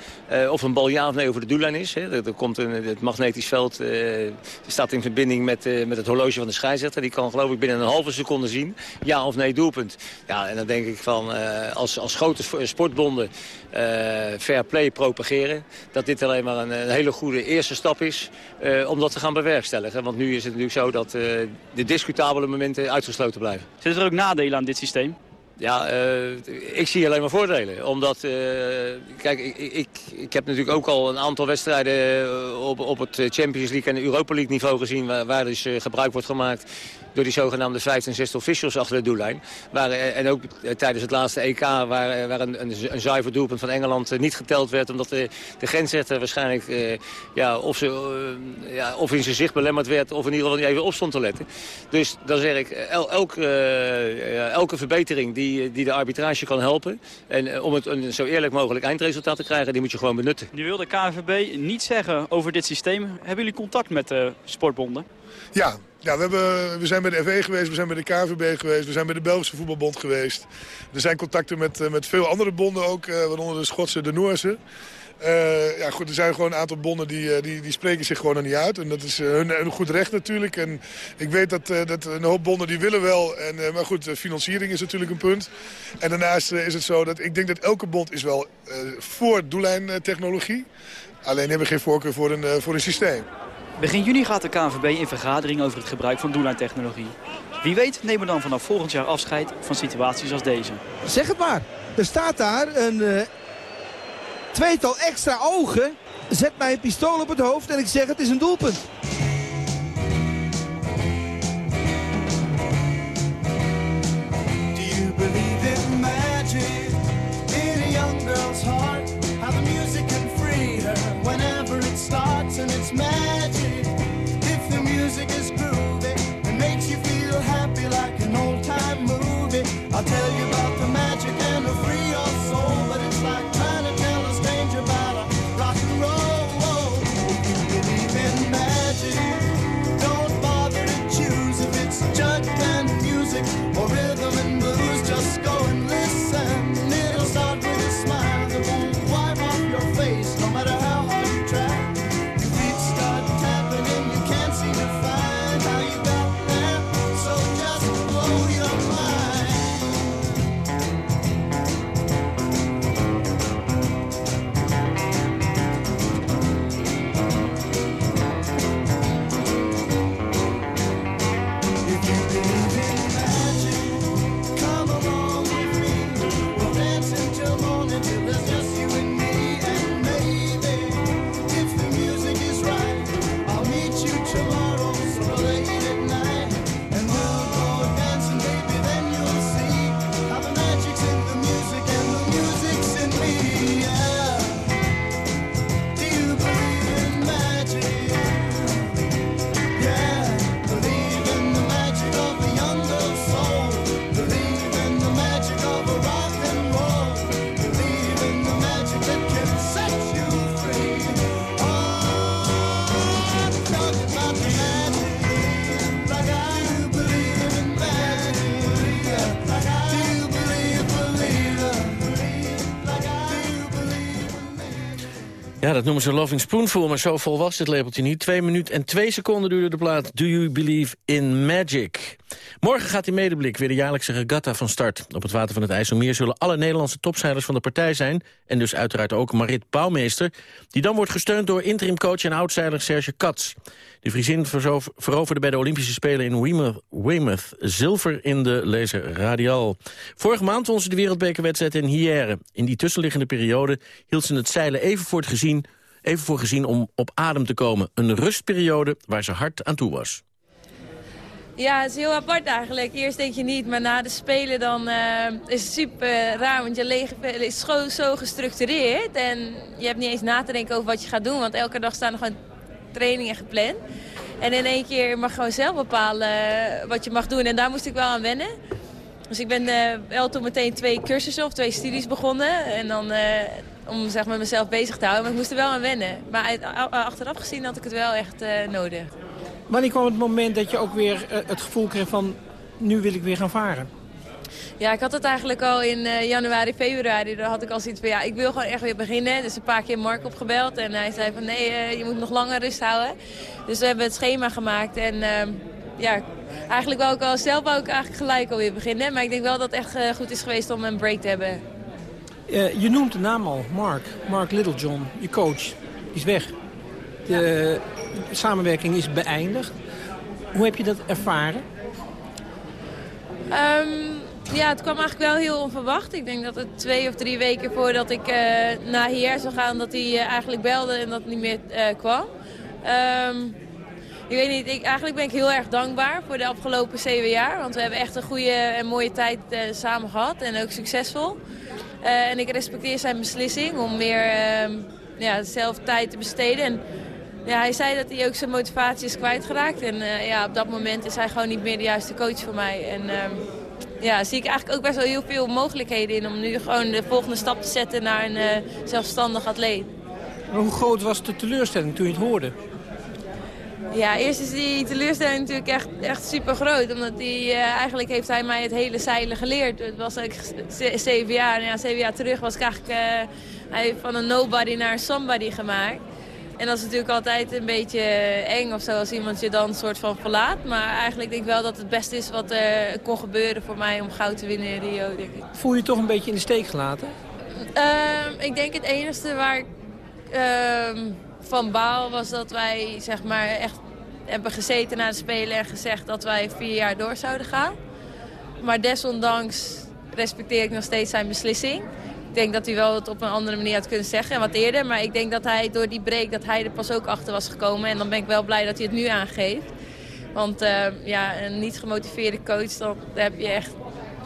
of een bal ja of nee over de doellijn is. Hè. Er, komt een, het magnetisch veld staat in verbinding met, met het horloge van de scheidsrechter. Die kan geloof ik binnen een halve seconde zien ja of nee doelpunt. Ja, en dan denk ik van als, als grote sp- sportbonden fair play propageren... dat dit alleen maar een, een hele goede eerste stap is eh, om dat te gaan bewerkstelligen. Want nu is het natuurlijk zo dat eh, de discutabele momenten uitgesloten blijven. Zitten er ook nadelen aan dit systeem? Ja, eh, ik zie alleen maar voordelen. Omdat, eh, kijk, ik, ik, ik heb natuurlijk ook al een aantal wedstrijden eh, op, op het Champions League en Europa League niveau gezien... waar, waar dus eh, gebruik wordt gemaakt door die zogenaamde 5 en 6 officials achter de doellijn. Waar, eh, en ook eh, tijdens het laatste EK waar, eh, waar een, een, een zuiver doelpunt van Engeland niet geteld werd... omdat de, de grensrechter waarschijnlijk eh, ja, of, ze, ja, of in zijn zicht belemmerd werd... of in ieder geval niet even op stond te letten. Dus dan zeg ik, el, elke, verbetering die, die de arbitrage kan helpen... en om het een zo eerlijk mogelijk eindresultaat te krijgen... die moet je gewoon benutten. Nu wil de KNVB niets zeggen over dit systeem. Hebben jullie contact met de sportbonden? Ja, ja we, hebben, we zijn bij de FE geweest, we zijn bij de KVB geweest, we zijn bij de Belgische voetbalbond geweest. Er zijn contacten met, eh, met veel andere bonden ook, eh, waaronder de Schotse, de Noorse. Eh, ja, goed, er zijn gewoon een aantal bonden die, die, die spreken zich gewoon er niet uit. En dat is hun, hun goed recht natuurlijk. En ik weet dat, dat een hoop bonden die willen wel. En, maar goed, financiering is natuurlijk een punt. En daarnaast is het zo dat ik denk dat elke bond is wel voor doellijntechnologie. Alleen hebben geen voorkeur voor een, voor een systeem. Begin juni gaat de KNVB in vergadering over het gebruik van doellijntechnologie. Wie weet nemen we dan vanaf volgend jaar afscheid van situaties als deze. Zeg het maar. Er staat daar een eh, tweetal extra ogen. Zet mij een pistool op het hoofd en ik zeg het is een doelpunt. Dat noemen ze Loving Spoonful, maar zo vol was dit lepeltje niet. Twee minuten en twee seconden duurde de plaat Do You Believe in Magic. Morgen gaat in Medeblik weer de jaarlijkse regatta van start. Op het water van het IJsselmeer zullen alle Nederlandse topzeilers van de partij zijn... en dus uiteraard ook Marit Bouwmeester... die dan wordt gesteund door interimcoach en oudzeiler Serge Katz. De Friesin veroverde bij de Olympische Spelen in Weymouth, Weymouth zilver in de laser radial. Vorige maand won ze de wereldbekerwedstrijd in Hyère. In die tussenliggende periode hield ze het zeilen even voor, het gezien, even voor gezien om op adem te komen. Een rustperiode waar ze hard aan toe was. Ja, het is heel apart eigenlijk. Eerst denk je niet, maar na de Spelen dan eh, is het super raar. Want je leven is zo, zo gestructureerd. En je hebt niet eens na te denken over wat je gaat doen. Want elke dag staan er gewoon trainingen gepland. En in één keer mag gewoon zelf bepalen eh, wat je mag doen. En daar moest ik wel aan wennen. Dus ik ben eh, wel meteen twee cursussen of twee studies begonnen. En dan om zeg maar, mezelf bezig te houden. Maar ik moest er wel aan wennen. Maar achteraf gezien had ik het wel echt nodig. Wanneer kwam het moment dat je ook weer eh, het gevoel kreeg van... nu wil ik weer gaan varen? Ja, ik had het eigenlijk al in eh, januari, februari. Daar had ik al zoiets van, ja, ik wil gewoon echt weer beginnen. Dus een paar keer Mark opgebeld. En hij zei van, nee, eh, je moet nog langer rust houden. Dus we hebben het schema gemaakt. En ehm, ja, eigenlijk wou ik al zelf wou ik eigenlijk gelijk alweer beginnen. Maar ik denk wel dat het echt eh, goed is geweest om een break te hebben. Je noemt de naam al, Mark. Mark Littlejohn, je coach. Die is weg. De samenwerking is beëindigd. Hoe heb je dat ervaren? Ehm, ja, het kwam eigenlijk wel heel onverwacht. Ik denk dat het twee of drie weken voordat ik eh, naar hier zou gaan... dat hij eh, eigenlijk belde en dat het niet meer eh, kwam. Ehm, ik weet niet, ik, eigenlijk ben ik heel erg dankbaar voor de afgelopen zeven jaar. Want we hebben echt een goede en mooie tijd samen gehad en ook succesvol. En ik respecteer zijn beslissing om meer ehm, ja, zelf tijd te besteden. En, ja, hij zei dat hij ook zijn motivatie is kwijtgeraakt. En ja, op dat moment is hij gewoon niet meer de juiste coach voor mij. En ehm, ja, zie ik eigenlijk ook best wel heel veel mogelijkheden in... om nu gewoon de volgende stap te zetten naar een eh, zelfstandig atleet. Maar hoe groot was de teleurstelling toen je het hoorde? Ja, eerst is die teleurstelling natuurlijk echt, echt super groot. Omdat hij, eh, eigenlijk heeft hij mij het hele zeilen geleerd. Het was ook ze- zeven jaar. En ja, zeven jaar terug was ik eigenlijk eh, hij heeft van een nobody naar een somebody gemaakt. En dat is natuurlijk altijd een beetje eng of zo als iemand je dan soort van verlaat. Maar eigenlijk denk ik wel dat het beste is wat er kon gebeuren voor mij om goud te winnen in Rio, denk ik. Voel je je toch een beetje in de steek gelaten? Ehm, ik denk het enige waar ik ehm, van baal was dat wij zeg maar echt hebben gezeten na de Spelen en gezegd dat wij vier jaar door zouden gaan. Maar desondanks respecteer ik nog steeds zijn beslissing. Ik denk dat hij wel het op een andere manier had kunnen zeggen en wat eerder. Maar ik denk dat hij door die break dat hij er pas ook achter was gekomen. En dan ben ik wel blij dat hij het nu aangeeft. Want eh, ja, een niet gemotiveerde coach, dan, daar heb je echt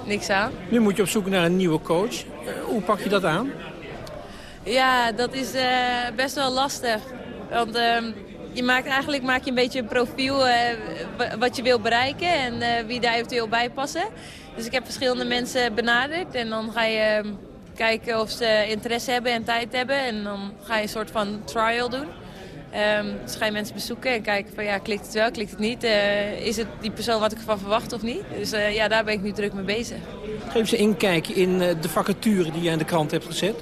niks aan. Nu moet je op zoek naar een nieuwe coach. Eh, hoe pak je dat aan? Ja, dat is eh, best wel lastig. Want ehm, je maakt eigenlijk maak je een beetje een profiel wa- wat je wil bereiken en wie daar eventueel bij passen. Dus ik heb verschillende mensen benaderd en dan ga je ehm, kijken of ze interesse hebben en tijd hebben. En dan ga je een soort van trial doen. Ehm, dus ga je mensen bezoeken en kijken van ja, klikt het wel, klikt het niet? Eh, is het die persoon wat ik ervan verwacht of niet? Dus eh, ja, daar ben ik nu druk mee bezig. Geef ze een inkijkje in eh, de vacature die je aan de krant hebt gezet.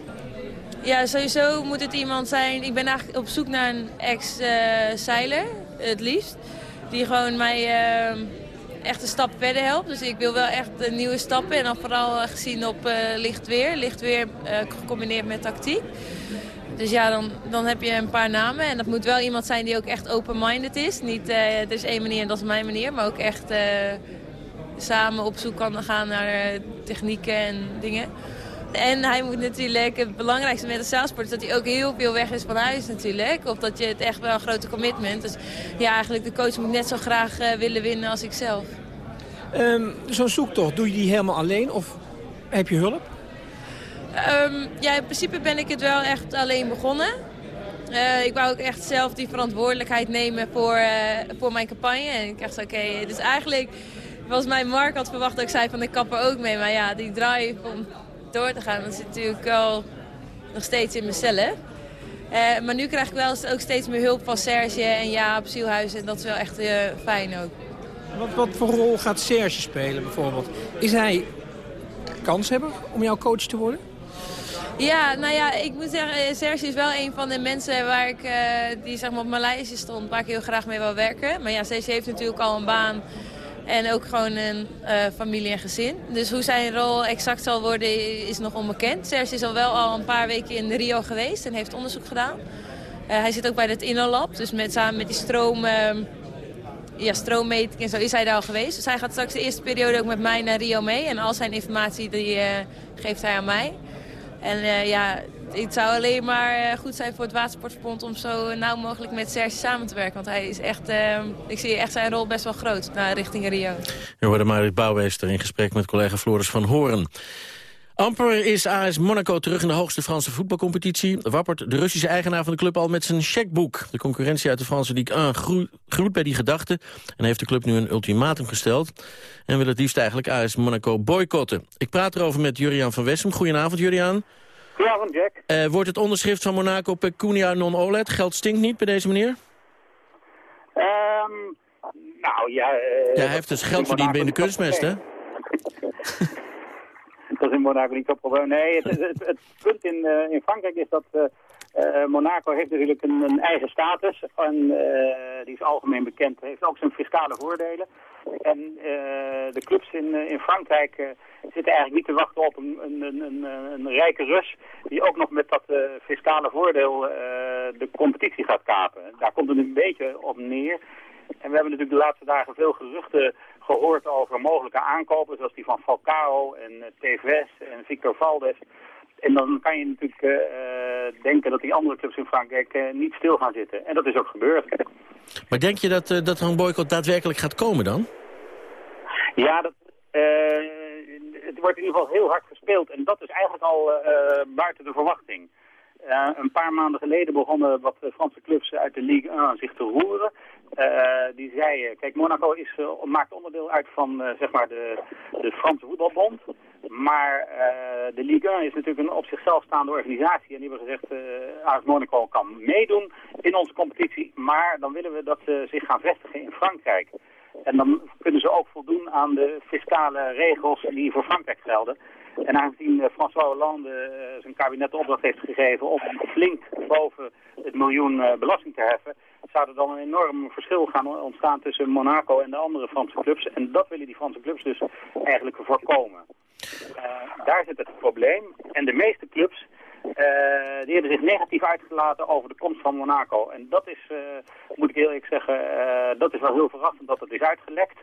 Ja, sowieso moet het iemand zijn... Ik ben eigenlijk op zoek naar een ex-zeiler, het liefst. Die gewoon mij eh, echt een stap verder helpt. Dus ik wil wel echt nieuwe stappen. En dan vooral eh, gezien op eh, licht weer. Licht weer eh, gecombineerd met tactiek. Dus ja, dan, dan heb je een paar namen. En dat moet wel iemand zijn die ook echt open-minded is. Niet, eh, er is één manier en dat is mijn manier. Maar ook echt samen op zoek kan gaan naar technieken en dingen. En hij moet natuurlijk, het belangrijkste met de zaalsport is dat hij ook heel veel weg is van huis natuurlijk. Of dat je het echt wel een grote commitment. Dus ja, eigenlijk de coach moet net zo graag eh, willen winnen als ik zelf. Ehm, Zo'n zoektocht, doe je die helemaal alleen of heb je hulp? Ehm, ja, in principe ben ik het wel echt alleen begonnen. Eh, ik wou ook echt zelf die verantwoordelijkheid nemen voor, eh, voor mijn campagne. En ik dacht, oké, dus eigenlijk was mijn Mark had verwacht dat ik zei van ik kap er ook mee. Maar ja, die drive om door te gaan, dat zit natuurlijk wel nog steeds in mezelf. Eh, maar nu krijg ik wel ook steeds meer hulp van Serge en Jaap, Zielhuis. En dat is wel echt eh, fijn ook. Wat, wat voor rol gaat Serge spelen bijvoorbeeld? Is hij kanshebber om jouw coach te worden? Ja, nou ja, ik moet zeggen, eh, Serge is wel een van de mensen waar ik, die zeg maar, op mijn lijstje stond, waar ik heel graag mee wil werken. Maar ja, Serge heeft natuurlijk al een baan en ook gewoon een eh, familie en gezin. Dus hoe zijn rol exact zal worden is nog onbekend. Serge is al wel al een paar weken in Rio geweest en heeft onderzoek gedaan. Eh, hij zit ook bij het InnoLab, dus met, samen met die stroom... ehm, ja, stroommeting en zo is hij daar al geweest. Dus hij gaat straks de eerste periode ook met mij naar Rio mee. En al zijn informatie die, eh, geeft hij aan mij. En ja, het zou alleen maar eh, goed zijn voor het Watersportverbond... om zo nauw mogelijk met Serge samen te werken. Want hij is echt, eh, ik zie echt zijn rol best wel groot naar richting Rio. We hoorden Marit Bouwmeester in gesprek met collega Floris van Horen. Amper is AS Monaco terug in de hoogste Franse voetbalcompetitie. Wappert de Russische eigenaar van de club al met zijn checkboek. De concurrentie uit de Franse Ligue 1 groeit, bij die gedachte... en heeft de club nu een ultimatum gesteld... en wil het liefst eigenlijk AS Monaco boycotten. Ik praat erover met Juriaan van Wessem. Goedenavond, Juriaan. Goedenavond, Jack. Eh, wordt het onderschrift van Monaco pecunia non olet? Geld stinkt niet bij deze meneer? Ehm, nou ja... eh, ja, hij heeft dus geld verdiend bij de kunstmest, hè? Dat is in Monaco niet zo'n probleem. Nee, het, het, het punt in, eh, in Frankrijk is dat eh, Monaco heeft natuurlijk een, een eigen status. En eh, die is algemeen bekend. Heeft ook zijn fiscale voordelen. En eh, de clubs in, in Frankrijk zitten eigenlijk niet te wachten op een, een, een, een, rijke Rus... die ook nog met dat fiscale voordeel de competitie gaat kapen. Daar komt het een beetje op neer. En we hebben natuurlijk de laatste dagen veel geruchten gehoord over mogelijke aankopen, zoals die van Falcao en Tevez en Victor Valdes. En dan kan je natuurlijk uh, uh, denken dat die andere clubs in Frankrijk uh, niet stil gaan zitten. En dat is ook gebeurd. Maar denk je dat, uh, dat een boycott daadwerkelijk gaat komen dan? Ja, dat, het wordt in ieder geval heel hard gespeeld. En dat is eigenlijk al buiten de verwachting. Een paar maanden geleden begonnen wat Franse clubs uit de Ligue 1 zich te roeren. Die zeiden, kijk, Monaco is, maakt onderdeel uit van zeg maar de, de Franse voetbalbond. Maar de Ligue 1 is natuurlijk een op zichzelf staande organisatie. En die hebben gezegd, AS Monaco kan meedoen in onze competitie. Maar dan willen we dat ze zich gaan vestigen in Frankrijk. En dan kunnen ze ook voldoen aan de fiscale regels die voor Frankrijk gelden. En aangezien uh, François Hollande uh, zijn kabinet de opdracht heeft gegeven om flink boven het miljoen uh, belasting te heffen, zou er dan een enorm verschil gaan ontstaan tussen Monaco en de andere Franse clubs. En dat willen die Franse clubs dus eigenlijk voorkomen. Daar zit het probleem. En de meeste clubs die hebben zich negatief uitgelaten over de komst van Monaco. En dat is, moet ik heel eerlijk zeggen, dat is wel heel verrassend dat het is uitgelekt.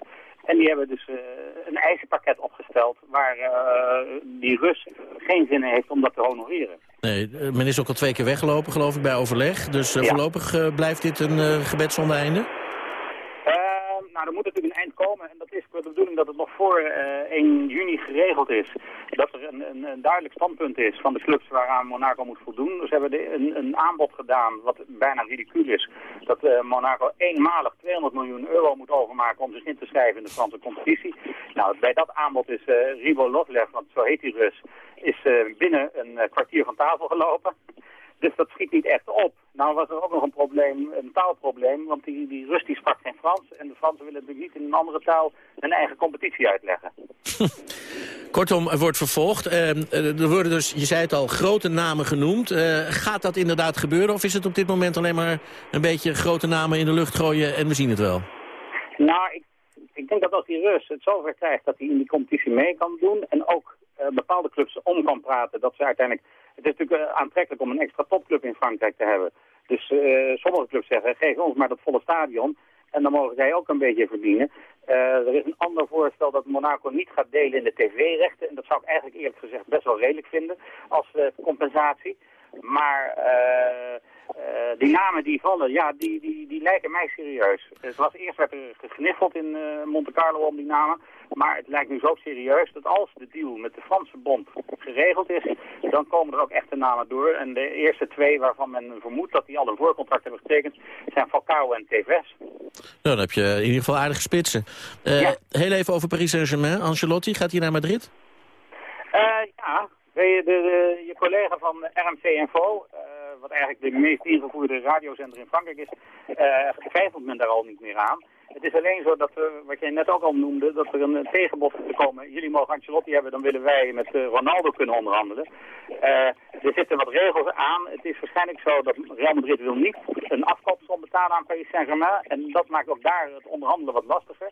En die hebben dus een eisenpakket opgesteld waar die Rus geen zin in heeft om dat te honoreren. Nee, men is ook al twee keer weggelopen geloof ik bij overleg. Dus ja. voorlopig blijft dit een gebed zonder einde? Nou, er moet natuurlijk een eind komen. En dat is de bedoeling dat het nog voor 1 juni geregeld is. Dat er een, een, een, duidelijk standpunt is van de clubs waaraan Monaco moet voldoen. Dus hebben we een, een aanbod gedaan wat bijna ridicuul is. Dat Monaco eenmalig 200 miljoen euro moet overmaken om zich in te schrijven in de Franse competitie. Nou, bij dat aanbod is uh, Ribo Lovlev, want zo heet die Rus, is uh, binnen een kwartier van tafel gelopen. Dus dat schiet niet echt op. Nou was er ook nog een probleem, een taalprobleem, want die, die Rus die sprak geen Frans. En de Fransen willen natuurlijk niet in een andere taal hun eigen competitie uitleggen. Kortom, er wordt vervolgd. Uh, er worden dus, je zei het al, grote namen genoemd. Uh, gaat dat inderdaad gebeuren of is het op dit moment alleen maar een beetje grote namen in de lucht gooien en we zien het wel? Nou, ik, ik denk dat als die Rus het zover krijgt dat hij in die competitie mee kan doen en ook uh, bepaalde clubs om kan praten, dat ze uiteindelijk het is natuurlijk uh, aantrekkelijk om een extra topclub in Frankrijk te hebben. Dus uh, sommige clubs zeggen, geef ons maar dat volle stadion. En dan mogen zij ook een beetje verdienen. Uh, er is een ander voorstel dat Monaco niet gaat delen in de tv-rechten. En dat zou ik eigenlijk eerlijk gezegd best wel redelijk vinden als compensatie. Maar die namen die vallen, ja, die, die, die lijken mij serieus. Zoals eerst werd er gegniffeld in Monte Carlo om die namen. Maar het lijkt nu zo serieus dat als de deal met de Franse bond geregeld is, dan komen er ook echte namen door. En de eerste twee waarvan men vermoedt dat die al een voorcontract hebben getekend, zijn Falcao en Tevez. Nou, dan heb je in ieder geval aardige spitsen. Uh, ja. Heel even over Paris Saint-Germain. Ancelotti, gaat hij naar Madrid? Ja, de, de, de, je collega van RMC Info, wat eigenlijk de meest ingevoerde radiozender in Frankrijk is, uh, twijfelt men daar al niet meer aan. Het is alleen zo dat, uh, wat jij net ook al noemde, dat er een tegenbod te komen. Jullie mogen Ancelotti hebben, dan willen wij met uh, Ronaldo kunnen onderhandelen. Er zitten wat regels aan. Het is waarschijnlijk zo dat Real Madrid wil niet een afkoopsom betalen aan Paris Saint-Germain. En dat maakt ook daar het onderhandelen wat lastiger.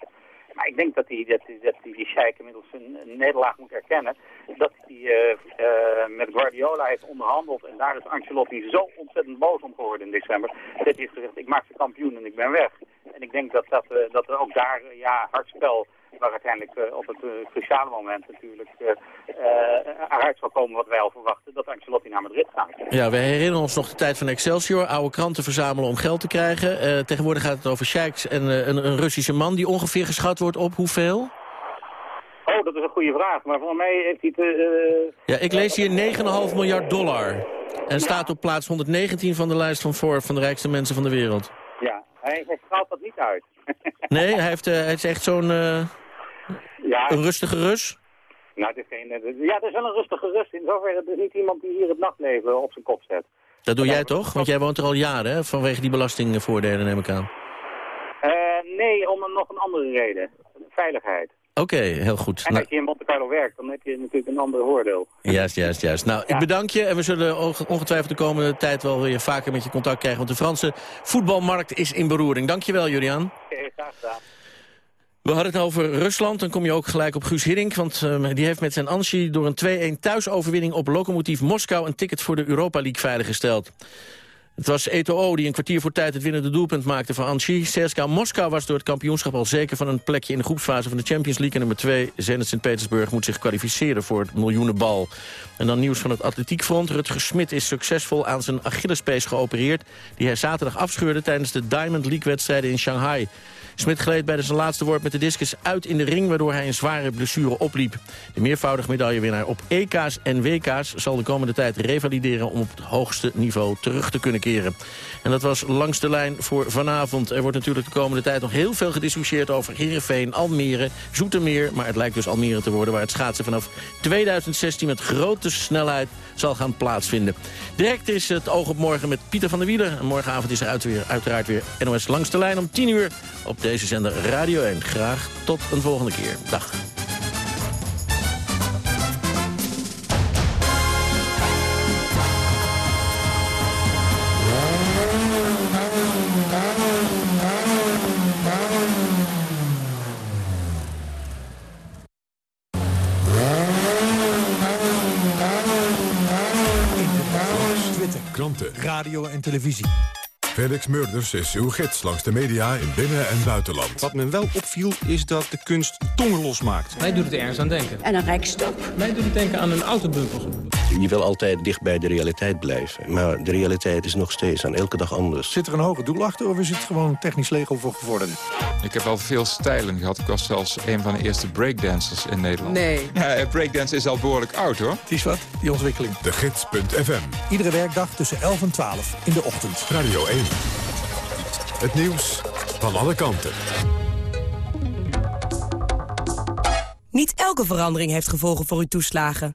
Maar ik denk dat dat, dat die, die Sheik inmiddels een, nederlaag moet erkennen. Dat hij uh, uh, met Guardiola heeft onderhandeld. En daar is Ancelotti zo ontzettend boos om geworden in december. Dat hij heeft gezegd, ik maak ze kampioen en ik ben weg. En ik denk dat, dat, uh, dat er ook daar ja, hard spel waar uiteindelijk uh, op het uh, cruciale moment natuurlijk uh, uit zal komen wat wij al verwachten, dat Ancelotti naar Madrid gaat. Ja, we herinneren ons nog de tijd van Excelsior, oude kranten verzamelen om geld te krijgen. tegenwoordig gaat het over sheiks en een, een, Russische man die ongeveer geschat wordt op hoeveel? Oh, dat is een goede vraag, maar voor mij heeft hij te... ja, ik lees hier 9,5 miljard dollar. En staat op plaats 119 van de lijst van Forbes van de rijkste mensen van de wereld. Ja, hij, hij straalt dat niet uit. nee, hij, heeft, hij is echt zo'n... Ja, een rustige Rus? Nou, het is geen, ja, het is wel een rustige Rus. In zoverre het is niet iemand die hier het nachtleven op zijn kop zet. Dat doe jij toch? Want jij woont er al jaren, hè? Vanwege die belastingvoordelen, neem ik aan. Uh, nee, om een, nog een andere reden. Veiligheid. Oké, okay, heel goed. En als je in Monte Carlo werkt, dan heb je natuurlijk een ander voordeel. Juist, juist, juist. Nou, ja. ik bedank je en we zullen ongetwijfeld de komende tijd wel weer vaker met je contact krijgen. Want de Franse voetbalmarkt is in beroering. Dank je wel, Julian. Okay, graag gedaan. We hadden het over Rusland, dan kom je ook gelijk op Guus Hiddink... want uh, die heeft met zijn Anshi door een 2-1 thuisoverwinning op locomotief Moskou... een ticket voor de Europa League veiliggesteld. Het was Eto'o die een kwartier voor tijd het winnende doelpunt maakte van Anchi. CSKA Moskou was door het kampioenschap al zeker van een plekje in de groepsfase van de Champions League. En nummer 2, Zenit Sint-Petersburg, moet zich kwalificeren voor het miljoenenbal. En dan nieuws van het atletiekfront. Rutger Smit is succesvol aan zijn Achillespees geopereerd... die hij zaterdag afscheurde tijdens de Diamond League-wedstrijden in Shanghai. Smit gleed bij zijn laatste worp met de discus uit in de ring... waardoor hij een zware blessure opliep. De meervoudig medaillewinnaar op EK's en WK's... zal de komende tijd revalideren om op het hoogste niveau terug te kunnen keren. En dat was langs de lijn voor vanavond. Er wordt natuurlijk de komende tijd nog heel veel gediscussieerd over Heerenveen, Almere, Zoetermeer. Maar het lijkt dus Almere te worden waar het schaatsen vanaf 2016 met grote snelheid zal gaan plaatsvinden. Direct is het oog op morgen met Pieter van der Wielen. En morgenavond is er uiteraard weer NOS langs de lijn om 10 uur op deze zender Radio 1. Graag tot een volgende keer. Dag. kranten, radio en televisie. Felix Murders is uw gids langs de media in binnen- en buitenland. Wat me wel opviel is dat de kunst tongen losmaakt. Mij doet het ergens aan denken. En een rijkstok. Mij doet het denken aan een autobumper. Je wil altijd dicht bij de realiteit blijven. Maar de realiteit is nog steeds aan elke dag anders. Zit er een hoger doel achter of is het gewoon technisch Lego voor gevorderden? Ik heb al veel stijlen gehad. Ik was zelfs een van de eerste breakdancers in Nederland. Nee. Ja, breakdance is al behoorlijk oud hoor. Het is wat, die ontwikkeling. De Gids.fm. Iedere werkdag tussen 11 en 12 in de ochtend. Radio 1. Het nieuws van alle kanten. Niet elke verandering heeft gevolgen voor uw toeslagen.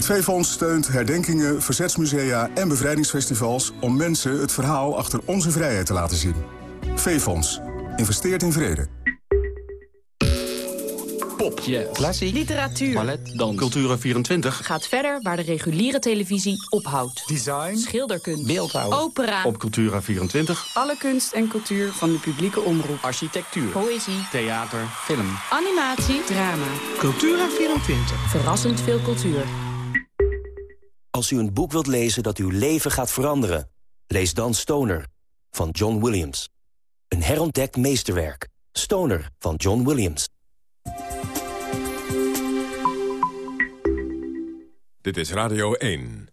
Het V-Fonds steunt herdenkingen, verzetsmusea en bevrijdingsfestivals... om mensen het verhaal achter onze vrijheid te laten zien. V-Fonds. Investeert in vrede. Pop, klassiek, literatuur, ballet, dans, Cultura24 gaat verder waar de reguliere televisie ophoudt. Design, schilderkunst, beeldhouw, opera. Op Cultura24 alle kunst en cultuur van de publieke omroep. Architectuur, poëzie, theater, film, animatie, drama. Cultura24 verrassend veel cultuur. Als u een boek wilt lezen dat uw leven gaat veranderen, lees dan Stoner van John Williams. Een herontdekt meesterwerk. Stoner van John Williams. Dit is Radio 1.